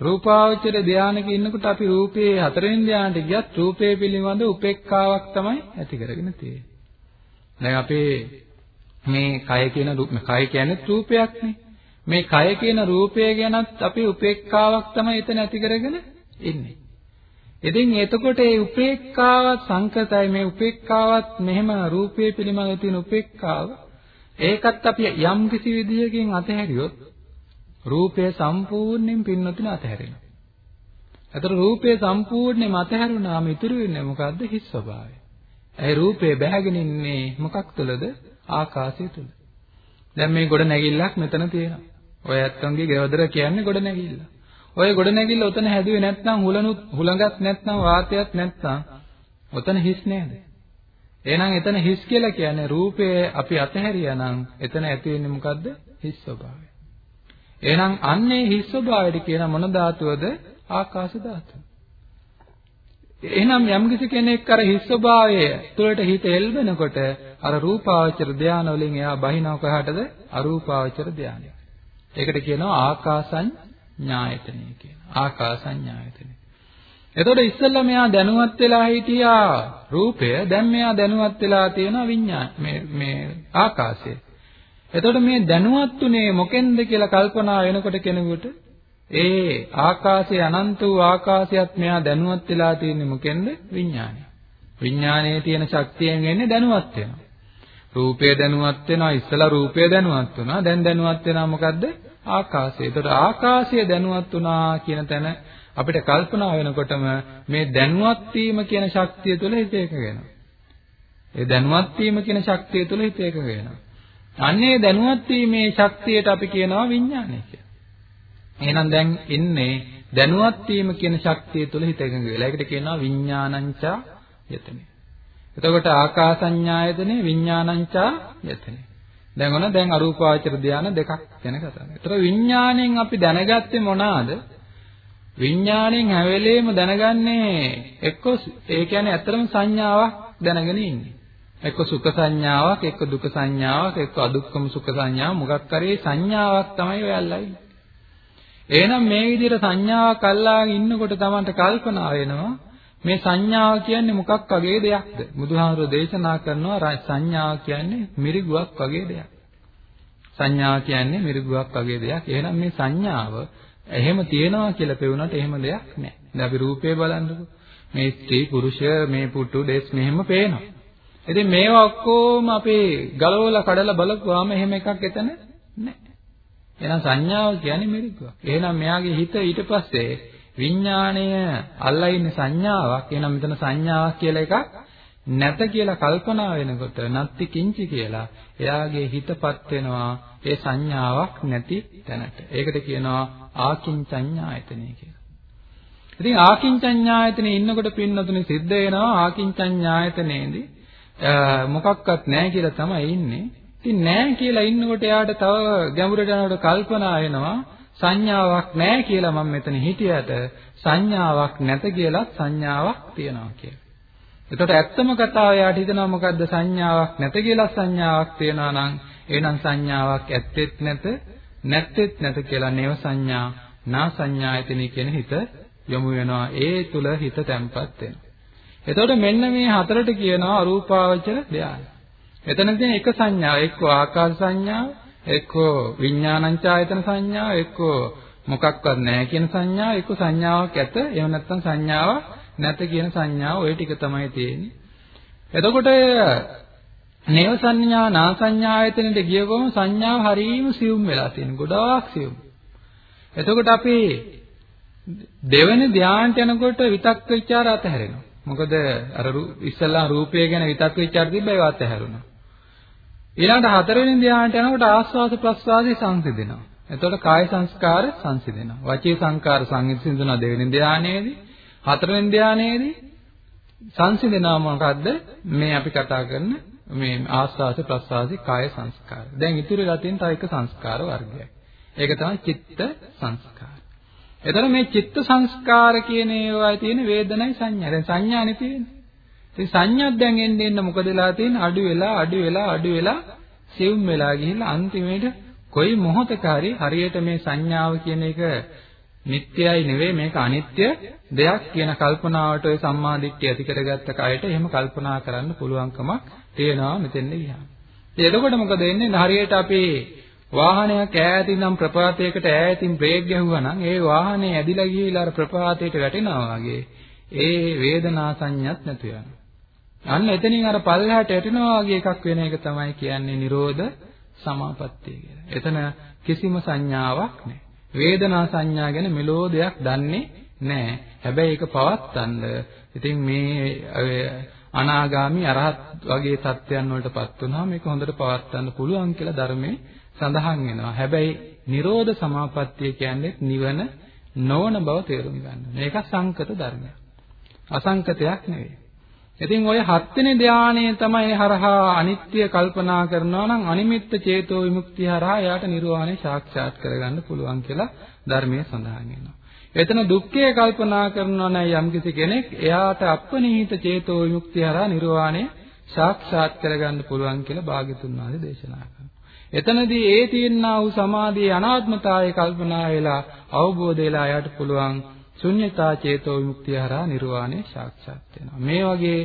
රූපාවචර ධානයක ඉන්නකොට අපි රූපේ හතරෙන් ධානයට ගියත් රූපේ පිළිබඳ උපේක්ඛාවක් තමයි ඇති කරගෙන තියෙන්නේ. දැන් අපේ මේ කය කියන කය කියන්නේ රූපයක්නේ. මේ කය කියන රූපය ගැනත් අපි උපේක්ඛාවක් තමයි එතන ඇති කරගෙන ඉන්නේ. ඉතින් එතකොට මේ උපේක්ඛාවත් සංකතයි මේ උපේක්ඛාවත් මෙහෙම රූපේ පිළිබඳ තියෙන උපේක්ඛාව ඒකත් අපි යම් කිසි විදියකින් අතහැරියොත් රූපය සම්පූර්ණයෙන් පින්නතුන අතහැරෙනවා. ඒතර රූපය සම්පූර්ණයෙන්ම අතහැරුණාම ඉතුරු වෙන්නේ මොකද්ද? හිස් ස්වභාවය. ඒ රූපය බැහැගෙන ඉන්නේ මොකක් තුළද? ආකාශය තුළ. දැන් මේ ගොඩ නැගිල්ලක් මෙතන තියෙනවා. ඔය ඇත්තන්ගේ ගෙවදර කියන්නේ ගොඩ නැගිල්ල. ඔය ගොඩ නැගිල්ල උතන හැදුවේ නැත්නම් හුලනුත් හුලඟක් නැත්නම් වාතයක් නැත්නම් උතන හිස් නේද? එහෙනම් එතන හිස් කියලා කියන්නේ රූපය අපි අතහැරියා නම් එතන ඇති වෙන්නේ මොකද්ද? හිස් ස්වභාවය. එහෙනම් අන්නේ හිස් ස්වභාවයට කියන මොන ධාතුවද? ආකාශ ධාතුව. එහෙනම් යම්කිසි කෙනෙක් අර හිස් ස්වභාවය තුළට හිත එල්බෙනකොට අර රූපාවචර ධාන වලින් එයා බහිනව කොහාටද? අරූපාවචර ධානය. ඒකට කියනවා ආකාසඤ්ඤායතනෙ කියලා. ආකාසඤ්ඤායතනෙ. එතකොට ඉස්සෙල්ලා මෙයා දැනුවත් වෙලා හිටියා රූපය දැන් මෙයා දැනුවත් වෙලා තියෙනවා විඤ්ඤාණ මේ මේ ආකාශය. එතකොට මේ දැනුවත් උනේ මොකෙන්ද කියලා කල්පනා වෙනකොට කෙනෙකුට ඒ ආකාශයේ අනන්ත වූ ආකාශයත් මෙයා දැනුවත් වෙලා තියෙන්නේ මොකෙන්ද විඤ්ඤාණය. විඥානයේ තියෙන ශක්තියෙන් එන්නේ දැනුවත් වෙනවා. රූපය දැනුවත් වෙනවා ඉස්සලා රූපය දැනුවත් වුණා. දැන් දැනුවත් වෙනවා මොකද්ද? ආකාශය. ඒතකොට ආකාශය දැනුවත් වුණා කියන තැන අපිට කල්පනා වෙනකොටම මේ දැනුවත් වීම කියන ශක්තිය තුළ හිත එකඟ වෙනවා. ඒ දැනුවත් වීම කියන ශක්තිය තුළ හිත එකඟ වෙනවා. අන්නේ දැනුවත් වීමේ ශක්තියට අපි කියනවා විඥානය කියලා. එහෙනම් දැන් ඉන්නේ දැනුවත් වීම කියන ශක්තිය තුළ හිත එකඟ වෙලා. ඒකට කියනවා විඥානංචා යතනේ. එතකොට ආකාසඤ්ඤායතනේ විඥානංචා යතනේ. දැන් ඔන්න දැන් අරූපාවචර ධාන දෙකක් ගැන කතා කරනවා. ඒතර විඥාණයෙන් අපි දැනගත්තේ මොනවාද? විඥාණයෙන් හැම වෙලේම දැනගන්නේ එක්ක ඒ කියන්නේ ඇත්තටම සංඥාවක් දැනගෙන ඉන්නේ. එක්ක සුඛ සංඥාවක්, එක්ක දුක සංඥාවක්, එක්ක අදුක්කම සුඛ සංඥාව මොකක් කරේ සංඥාවක් තමයි ඔයල්ලා ඉන්නේ. එහෙනම් මේ විදිහට සංඥාවක් අල්ලාගෙන ඉන්නකොට Tamanට කල්පනා වෙනවා මේ සංඥාව කියන්නේ මොකක් වගේ දෙයක්ද? බුදුහාමුදුරෝ දේශනා කරනවා සංඥාව කියන්නේ මිරිගුවක් වගේ දෙයක්. සංඥාව කියන්නේ මිරිගුවක් වගේ දෙයක්. එහෙනම් මේ සංඥාව එහෙම තියෙනවා කියලා පෙවුනට එහෙම දෙයක් නැහැ. දැන් අපි රූපේ බලන්නකො. මේ ස්ත්‍රී පුරුෂ මේ පුටු දෙස් මෙහෙම පේනවා. ඉතින් මේවා ඔක්කොම අපේ ගලවලා කඩලා බලපුවාම එහෙම එකක් එතන නැහැ. එහෙනම් සංඥාව කියන්නේ මිරිගුවක්. එහෙනම් මෙයාගේ හිත ඊට පස්සේ විඥාණය අල්ලා ඉන්නේ සංඥාවක්. එහෙනම් මෙතන සංඥාවක් කියලා එකක් නැත කියලා කල්පනා වෙනකොට නත්ති කිංචි කියලා එයාගේ හිතපත් වෙනවා ඒ සංඥාවක් නැති තැනට. ඒකට කියනවා ආකින්චඤ්ඤායතනෙ කියලා. ඉතින් ආකින්චඤ්ඤායතනෙ ඉන්නකොට පින්නතුනේ සිද්ධ වෙනවා ආකින්චඤ්ඤායතනෙදී මොකක්වත් නැහැ කියලා තමයි ඉන්නේ. ඉතින් නැහැ කියලා ඉන්නකොට එයාට තව ගැඹුරට යනකොට කල්පනා වෙනවා සංඥාවක් නැහැ කියලා මම මෙතන හිටියට සංඥාවක් නැත කියලා සංඥාවක් තියනවා කියලා. එතකොට ඇත්තම කතාව යාට හිතනවා මොකද්ද සංඥාවක් නැත කියලා සංඥාවක් තියනවා නම් එහෙනම් සංඥාවක් ඇත්තෙත් නැත නැත්තෙත් නැත කියලා නේව සංඥා නා සංඥායතනෙ කියන හිත යොමු වෙනවා ඒ තුල හිත තැම්පත් වෙනවා. එතකොට මෙන්න මේ හතරට කියනවා අරූපාවචර ධානය. එතන තියෙන එක සංඥාව එක්ක ආකාශ සංඥාව එක්කෝ විඥානංච ආයතන සංඥා එක්කෝ මොකක්වත් නැහැ කියන සංඥා එක්කෝ සංඥාවක් ඇත එහෙම නැත්නම් සංඥාවක් නැත කියන සංඥාව ওই ටික තමයි තියෙන්නේ. එතකොට නේව සංඥා නා සංඥායතනෙට ගියකොම සංඥාව හරීම සියුම් වෙලා තියෙන ගොඩාක් සියුම්. එතකොට අපි දෙවෙනි ධානයට යනකොට විතක් ਵਿਚාර අතහැරෙනවා. මොකද අර ඉස්සලා රූපය ගැන විතක් ਵਿਚාර තිබ්බ ඒවා අතහැරුණා. ඊළඟට හතරවෙනි ධ්‍යානට යනකොට ආස්වාද ප්‍රස්වාදේ සංසිඳෙනවා. එතකොට කාය සංස්කාර සංසිඳෙනවා. වචී සංස්කාර සංසිඳුණා දෙවෙනි ධ්‍යානයේදී. හතරවෙනි ධ්‍යානයේදී සංසිඳෙනවා මොකද්ද? මේ අපි කතා කරන මේ ආස්වාද ප්‍රස්වාදේ කාය සංස්කාර. දැන් ඉතුරු වෙලා තියෙන තව එක සංස්කාර වර්ගයක්. ඒක තමයි චිත්ත සංස්කාර. එතන මේ චිත්ත සංස්කාර කියන ඒවායේ තියෙන වේදනයි සංඥා. දැන් සංඥානේ තියෙන්නේ. ඉතින් සංඥාත් දැන් එන්න එන්න මොකද වෙලා තියෙන්නේ? අඩු වෙලා අඩු වෙලා අඩු වෙලා සිවුම් වෙලා ගිහිල්ලා අන්තිමේට කොයි මොහොතක හරි හරියට මේ සංඥාව කියන එක නිට්ටයයි නෙවෙයි මේක අනිත්‍ය දෙයක් කියන කල්පනාවට ඔය සම්මාදිට්ඨිය ඇති කරගත්ත කයට එහෙම කල්පනා කරන්න පුළුවන්කමක් තියෙනවා මෙතෙන්ද ගියාම. ඉතින් එතකොට මොකද වෙන්නේ? හරියට අපි වාහනයක් ඈතින් නම් ප්‍රපාතයකට ඈතින් බ්‍රේක් ගැහුවා නම් ඒ වාහනේ ඇදිලා ගිහිල්ලා අර ප්‍රපාතයට වැටෙනවා වගේ ඒ වේදනා සංඥාත් නැතු යනවා. අන්න එතනින් අර පල්ලෙහාට යටිනවා වගේ එකක් වෙන එක තමයි කියන්නේ Nirodha Samapattiය කියලා. එතන කිසිම සංඥාවක් නැහැ. වේදනා සංඥා ගැන මෙලෝ දෙයක් දන්නේ නැහැ. හැබැයි ඒක පවත්තන්න ඉතින් මේ අනාගාමි අරහත් වගේ தත්වයන් වලටපත් වුණාම මේක හොඳට පවත්වන්න පුළුවන් කියලා ධර්මයේ සඳහන් වෙනවා. හැබැයි Nirodha Samapattiය කියන්නේ නිවන නොවන බව තේරුම් ගන්න. මේක සංකත ධර්මයක්. අසංකතයක් නෙවෙයි. ඉතින් ඔය හත්වෙනි ධානය තමයි හරහා අනිත්‍ය කල්පනා කරනවා නම් අනිමිත්ත චේතෝ විමුක්තිය හරහා එයාට නිර්වාණය සාක්ෂාත් කරගන්න පුළුවන් කියලා ධර්මයේ සඳහන් වෙනවා. එතන දුක්ඛය කල්පනා කරනවා නම් යම්කිසි කෙනෙක් එයාට අපනිහිත චේතෝ විමුක්තිය හරහා නිර්වාණය සාක්ෂාත් කරගන්න පුළුවන් කියලා භාග්‍යතුන් වහන්සේ දේශනා කරනවා. එතනදී ඒ තියෙනා වූ සමාධියේ අනාත්මතාවය කල්පනා වෙලා අවබෝධ වෙලා එයාට පුළුවන් ශුන්‍යතා චේතෝ විමුක්තිය හරහා නිර්වාණය සාක්ෂාත් වෙනවා. මේ වගේ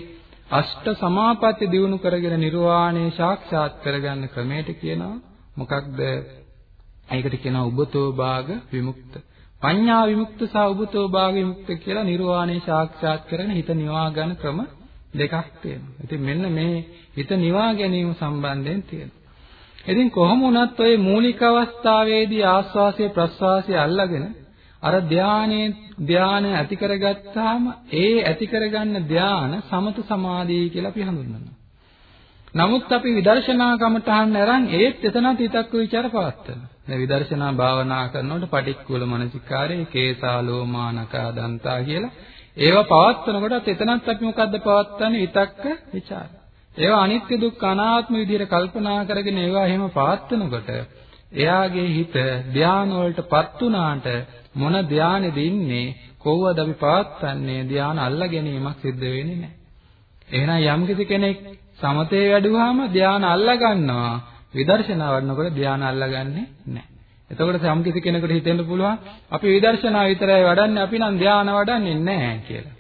අෂ්ට සමාපatti දිනු කරගෙන නිර්වාණය සාක්ෂාත් කරගන්න ක්‍රමයට කියනවා මොකක්ද? ඒකට කියනවා උබතෝ භාග විමුක්ත. පඤ්ඤා විමුක්ත සහ උබතෝ භාග විමුක්ත කියලා නිර්වාණය සාක්ෂාත් කරගෙන හිත නිවා ගන්න ක්‍රම දෙකක් තියෙනවා. ඉතින් මෙන්න මේ හිත නිවා ගැනීම සම්බන්ධයෙන් තියෙනවා. ඉතින් කොහොම වුණත් ඔය මූලික අවස්ථාවේදී ආස්වාසය ප්‍රස්වාසය අල්ලගෙන අර ධානයේ ධානය ඇති කරගත්තාම ඒ ඇති කරගන්න ධාන සමත සමාධිය කියලා අපි හඳුන්වනවා. නමුත් අපි විදර්ශනා කමටහන් අරන් ඒත් එතනත් හිතක් විචාර පවත්වනවා. දැන් විදර්ශනා භාවනා කරනකොට පටික්කුල මනසිකාරේ කේසා ලෝමා නකා දන්තා කියලා ඒවා පවත්වනකොටත් එතනත් අපි මොකද්ද පවත්වන්නේ විතක්ක ਵਿਚාර. ඒවා අනිත්‍ය දුක්ඛ අනාත්ම විදිහට කල්පනා කරගෙන ඒවා එහෙම පවත්වනකොට එයාගේ හිත ධානය වලටපත් උනාට මොන ධානයද ඉන්නේ කොහොමද අපි පවත්වන්නේ ධාන අල්ලා ගැනීමක් සිද්ධ වෙන්නේ නැහැ. එහෙනම් යම්කිසි කෙනෙක් සමතේ වැඩුවාම ධාන අල්ලා ගන්නවා විදර්ශනා වඩනකොට ධාන අල්ලගන්නේ නැහැ. එතකොට සම් කිසි කෙනෙකුට හිතෙන්න පුළුවන් අපි විදර්ශනා විතරයි වඩන්නේ අපි නම් ධාන වඩන්නේ නැහැ කියලා.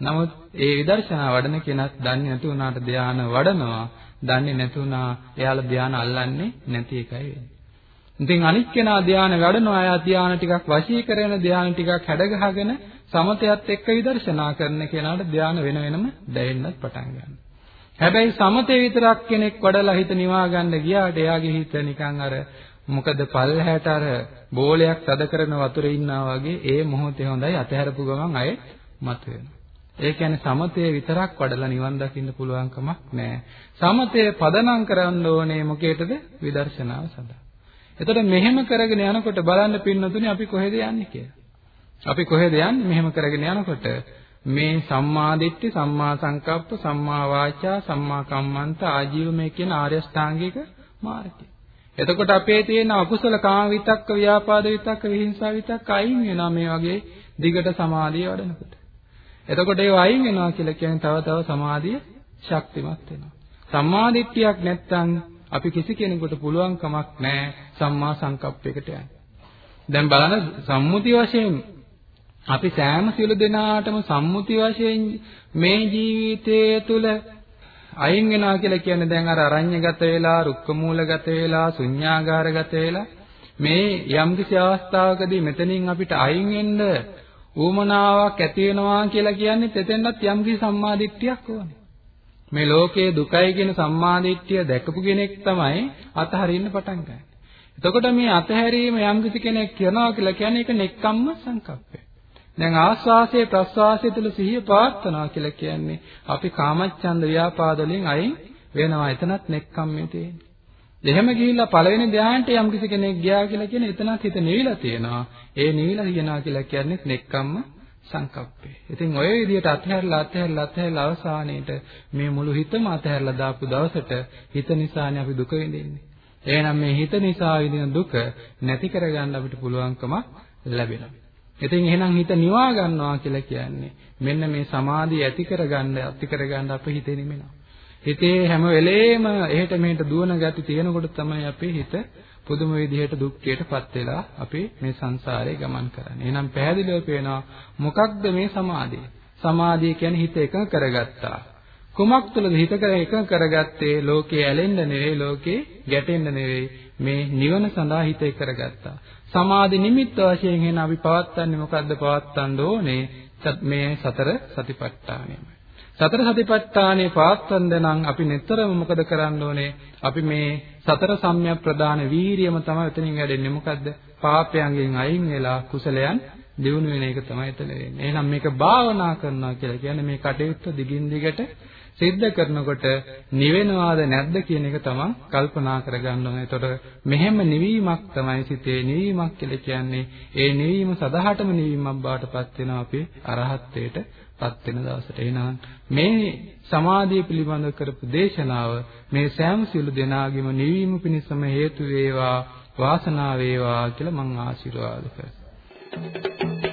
නමුත් ඒ විදර්ශනා වඩන කෙනත් දන්නේ නැති වුණාට ධාන වඩනවා. දන්නේ නැති වුණා එයාලා ධාන අල්ලන්නේ නැති එකයි වෙන්නේ. ඉතින් අනිත් කෙනා ධාන වඩනවා එයා ධාන ටිකක් වශී කරගෙන ධාන ටිකක් හැඩගහගෙන සමතයත් එක්ක විදර්ශනා කරන කෙනාට ධාන වෙන වෙනම දැනෙන්නත් පටන් ගන්නවා. හැබැයි සමතේ විතරක් කෙනෙක් වඩලා හිත නිවා ගන්න ගියාට එයාගේ හිත නිකන් අර මොකද පල්හැට අර බෝලයක් තද කරන වතුරේ ඉන්නා වගේ ඒ මොහොතේ හොඳයි අතහැරපු ගමන් අය මතුවෙනවා. ඒ කියන්නේ සමතේ විතරක් වඩලා නිවන් දකින්න පුළුවන් කමක් නැහැ. සමතේ පදනම් කරන්න ඕනේ මොකේද? විදර්ශනාව සඳහා. එතකොට මෙහෙම කරගෙන යනකොට බලන්න පින්නතුනේ අපි කොහෙද යන්නේ කියලා. අපි කොහෙද යන්නේ මෙහෙම කරගෙන යනකොට මේ සම්මා දිට්ඨි සම්මා සංකප්ප සම්මා වාචා සම්මා කම්මන්ත ආජීවමය කියන ආර්ය ශ්‍රාංගික මාර්ගය. එතකොට අපේ තියෙන අකුසල කාම විතක්ක ව්‍යාපාද විතක්ක විහිංසා විතක්ක අයින් වෙනවා මේ වගේ දිගට සමාධිය වඩනකොට. එතකොට ඒව අයින් වෙනවා කියලා කියන්නේ තව තව සමාධිය ශක්තිමත් වෙනවා. සම්මාදිට්ඨියක් නැත්නම් අපි කිසි කෙනෙකුට පුළුවන් කමක් නැහැ සම්මා සංකප්පයකට යන්න. දැන් බලන්න සම්මුති වශයෙන් අපි සෑම සියලු දෙනාටම සම්මුති වශයෙන් මේ ජීවිතය තුළ අයින් වෙනවා කියලා කියන්නේ දැන් අර අරඤ්‍යගත වෙලා, රුක්ක මූලගත වෙලා, ශුන්‍යාගාරගත වෙලා මේ යම්කිසි අවස්ථාවකදී මෙතනින් අපිට අයින් වෙන්න ඌමනාවක් ඇති වෙනවා කියලා කියන්නේ තෙතෙන්වත් යම්කිසි සම්මාදිට්ඨියක් ඕනේ. මේ ලෝකයේ දුකයි කියන සම්මාදිට්ඨිය දැකපු කෙනෙක් තමයි අතහරින්න පටන් ගන්නේ. එතකොට මේ අතහැරීම යම්කිසි කෙනෙක් කරනවා කියලා කියන්නේ ඒක නෙක්කම්ම සංකප්පය. දැන් ආස්වාසයේ ප්‍රස්වාසයේ තුල සිහිය පවත්නවා කියලා කියන්නේ අපි කාමච්ඡන්ද ව්‍යාපාද වලින් අයින් වෙනවා. එතනත් නෙක්කම්මේ තියෙන්නේ. එහෙම ගිහිල්ලා පළවෙනි ධ්‍යානට යම් කිසි කෙනෙක් ගියා කියලා කියන එතනත් හිත නිවිලා තියෙනවා. ඒ නිවිලා කියනවා කියලා කියන්නේ නෙක්කම්ම සංකප්පේ. ඉතින් ඔය විදිහට අත්හැරලා අත්හැරලා අත්හැරලා අවසානයේට මේ මුළු හිතම අත්හැරලා දාපු දවසට හිත නිසානේ අපි දුක විඳින්නේ. එහෙනම් මේ හිත නිසා විඳින දුක නැති කරගන්න අපිට පුළුවන්කම ලැබෙනවා. ඉතින් එහෙනම් හිත නිවා ගන්නවා කියලා කියන්නේ මෙන්න මේ සමාධිය ඇති කරගන්න ඇති කරගන්න අපේ හිතේ නිමෙනවා. හිතේ හැම වෙලේම එහෙට මෙහෙට දුවන ගති තියෙනකොට තමයි අපේ හිත පුදුම විදිහට දුක්ඛයටපත් වෙලා අපි මේ සංසාරේ ගමන් කරන්නේ. එහෙනම් පැහැදිලිව පේනවා මොකක්ද මේ සමාධිය? සමාධිය කියන්නේ හිත එකඟ කරගත්තා. කුමක් තුළද හිත කර එකඟ කරගත්තේ? ලෝකේ ඇලෙන්න නෙවෙයි, ලෝකේ ගැටෙන්න නෙවෙයි. මේ නිවන සඳහා හිත කරගත්තා. සමාධි නිමිත්ත වශයෙන් එන අපි පවත්න්නේ මොකද්ද පවත්වන්න ඕනේ? මේ සතර සතිපට්ඨානයමයි. සතර සතිපට්ඨානේ පවත්වන්න නම් අපි නිතරම මොකද කරන්න ඕනේ? අපි මේ සතර සම්‍යක් ප්‍රදාන වීරියම තමයි එතනින් වැඩෙන්නේ. මොකද්ද? පාපයන්ගෙන් අයින් වෙලා කුසලයන් දිනු වෙන එක තමයි එතන වෙන්නේ. එහෙනම් මේක භාවනා කරනවා කියලා කියන්නේ මේ කටයුත්ත දිගින් දිගට සිද්ධ කරනකොට නිවෙනවාද නැද්ද කියන එක තමයි කල්පනා කරගන්න ඕනේ. එතකොට මෙහෙම නිවීමක් තමයි සිතේ නිවීමක් කියලා කියන්නේ. ඒ නිවීම සදාහටම නිවීමක් බවට පත් වෙනවා අපි අරහත්ත්වයට පත් වෙන දවසට. එහෙනම් මේ සමාධිය පිළිබඳව කරපු දේශනාව මේ සෑම සියලු දෙනාගේම නිවීම පිණිසම හේතු වේවා වාසනාව වේවා කියලා මම ආශිර්වාද කරනවා.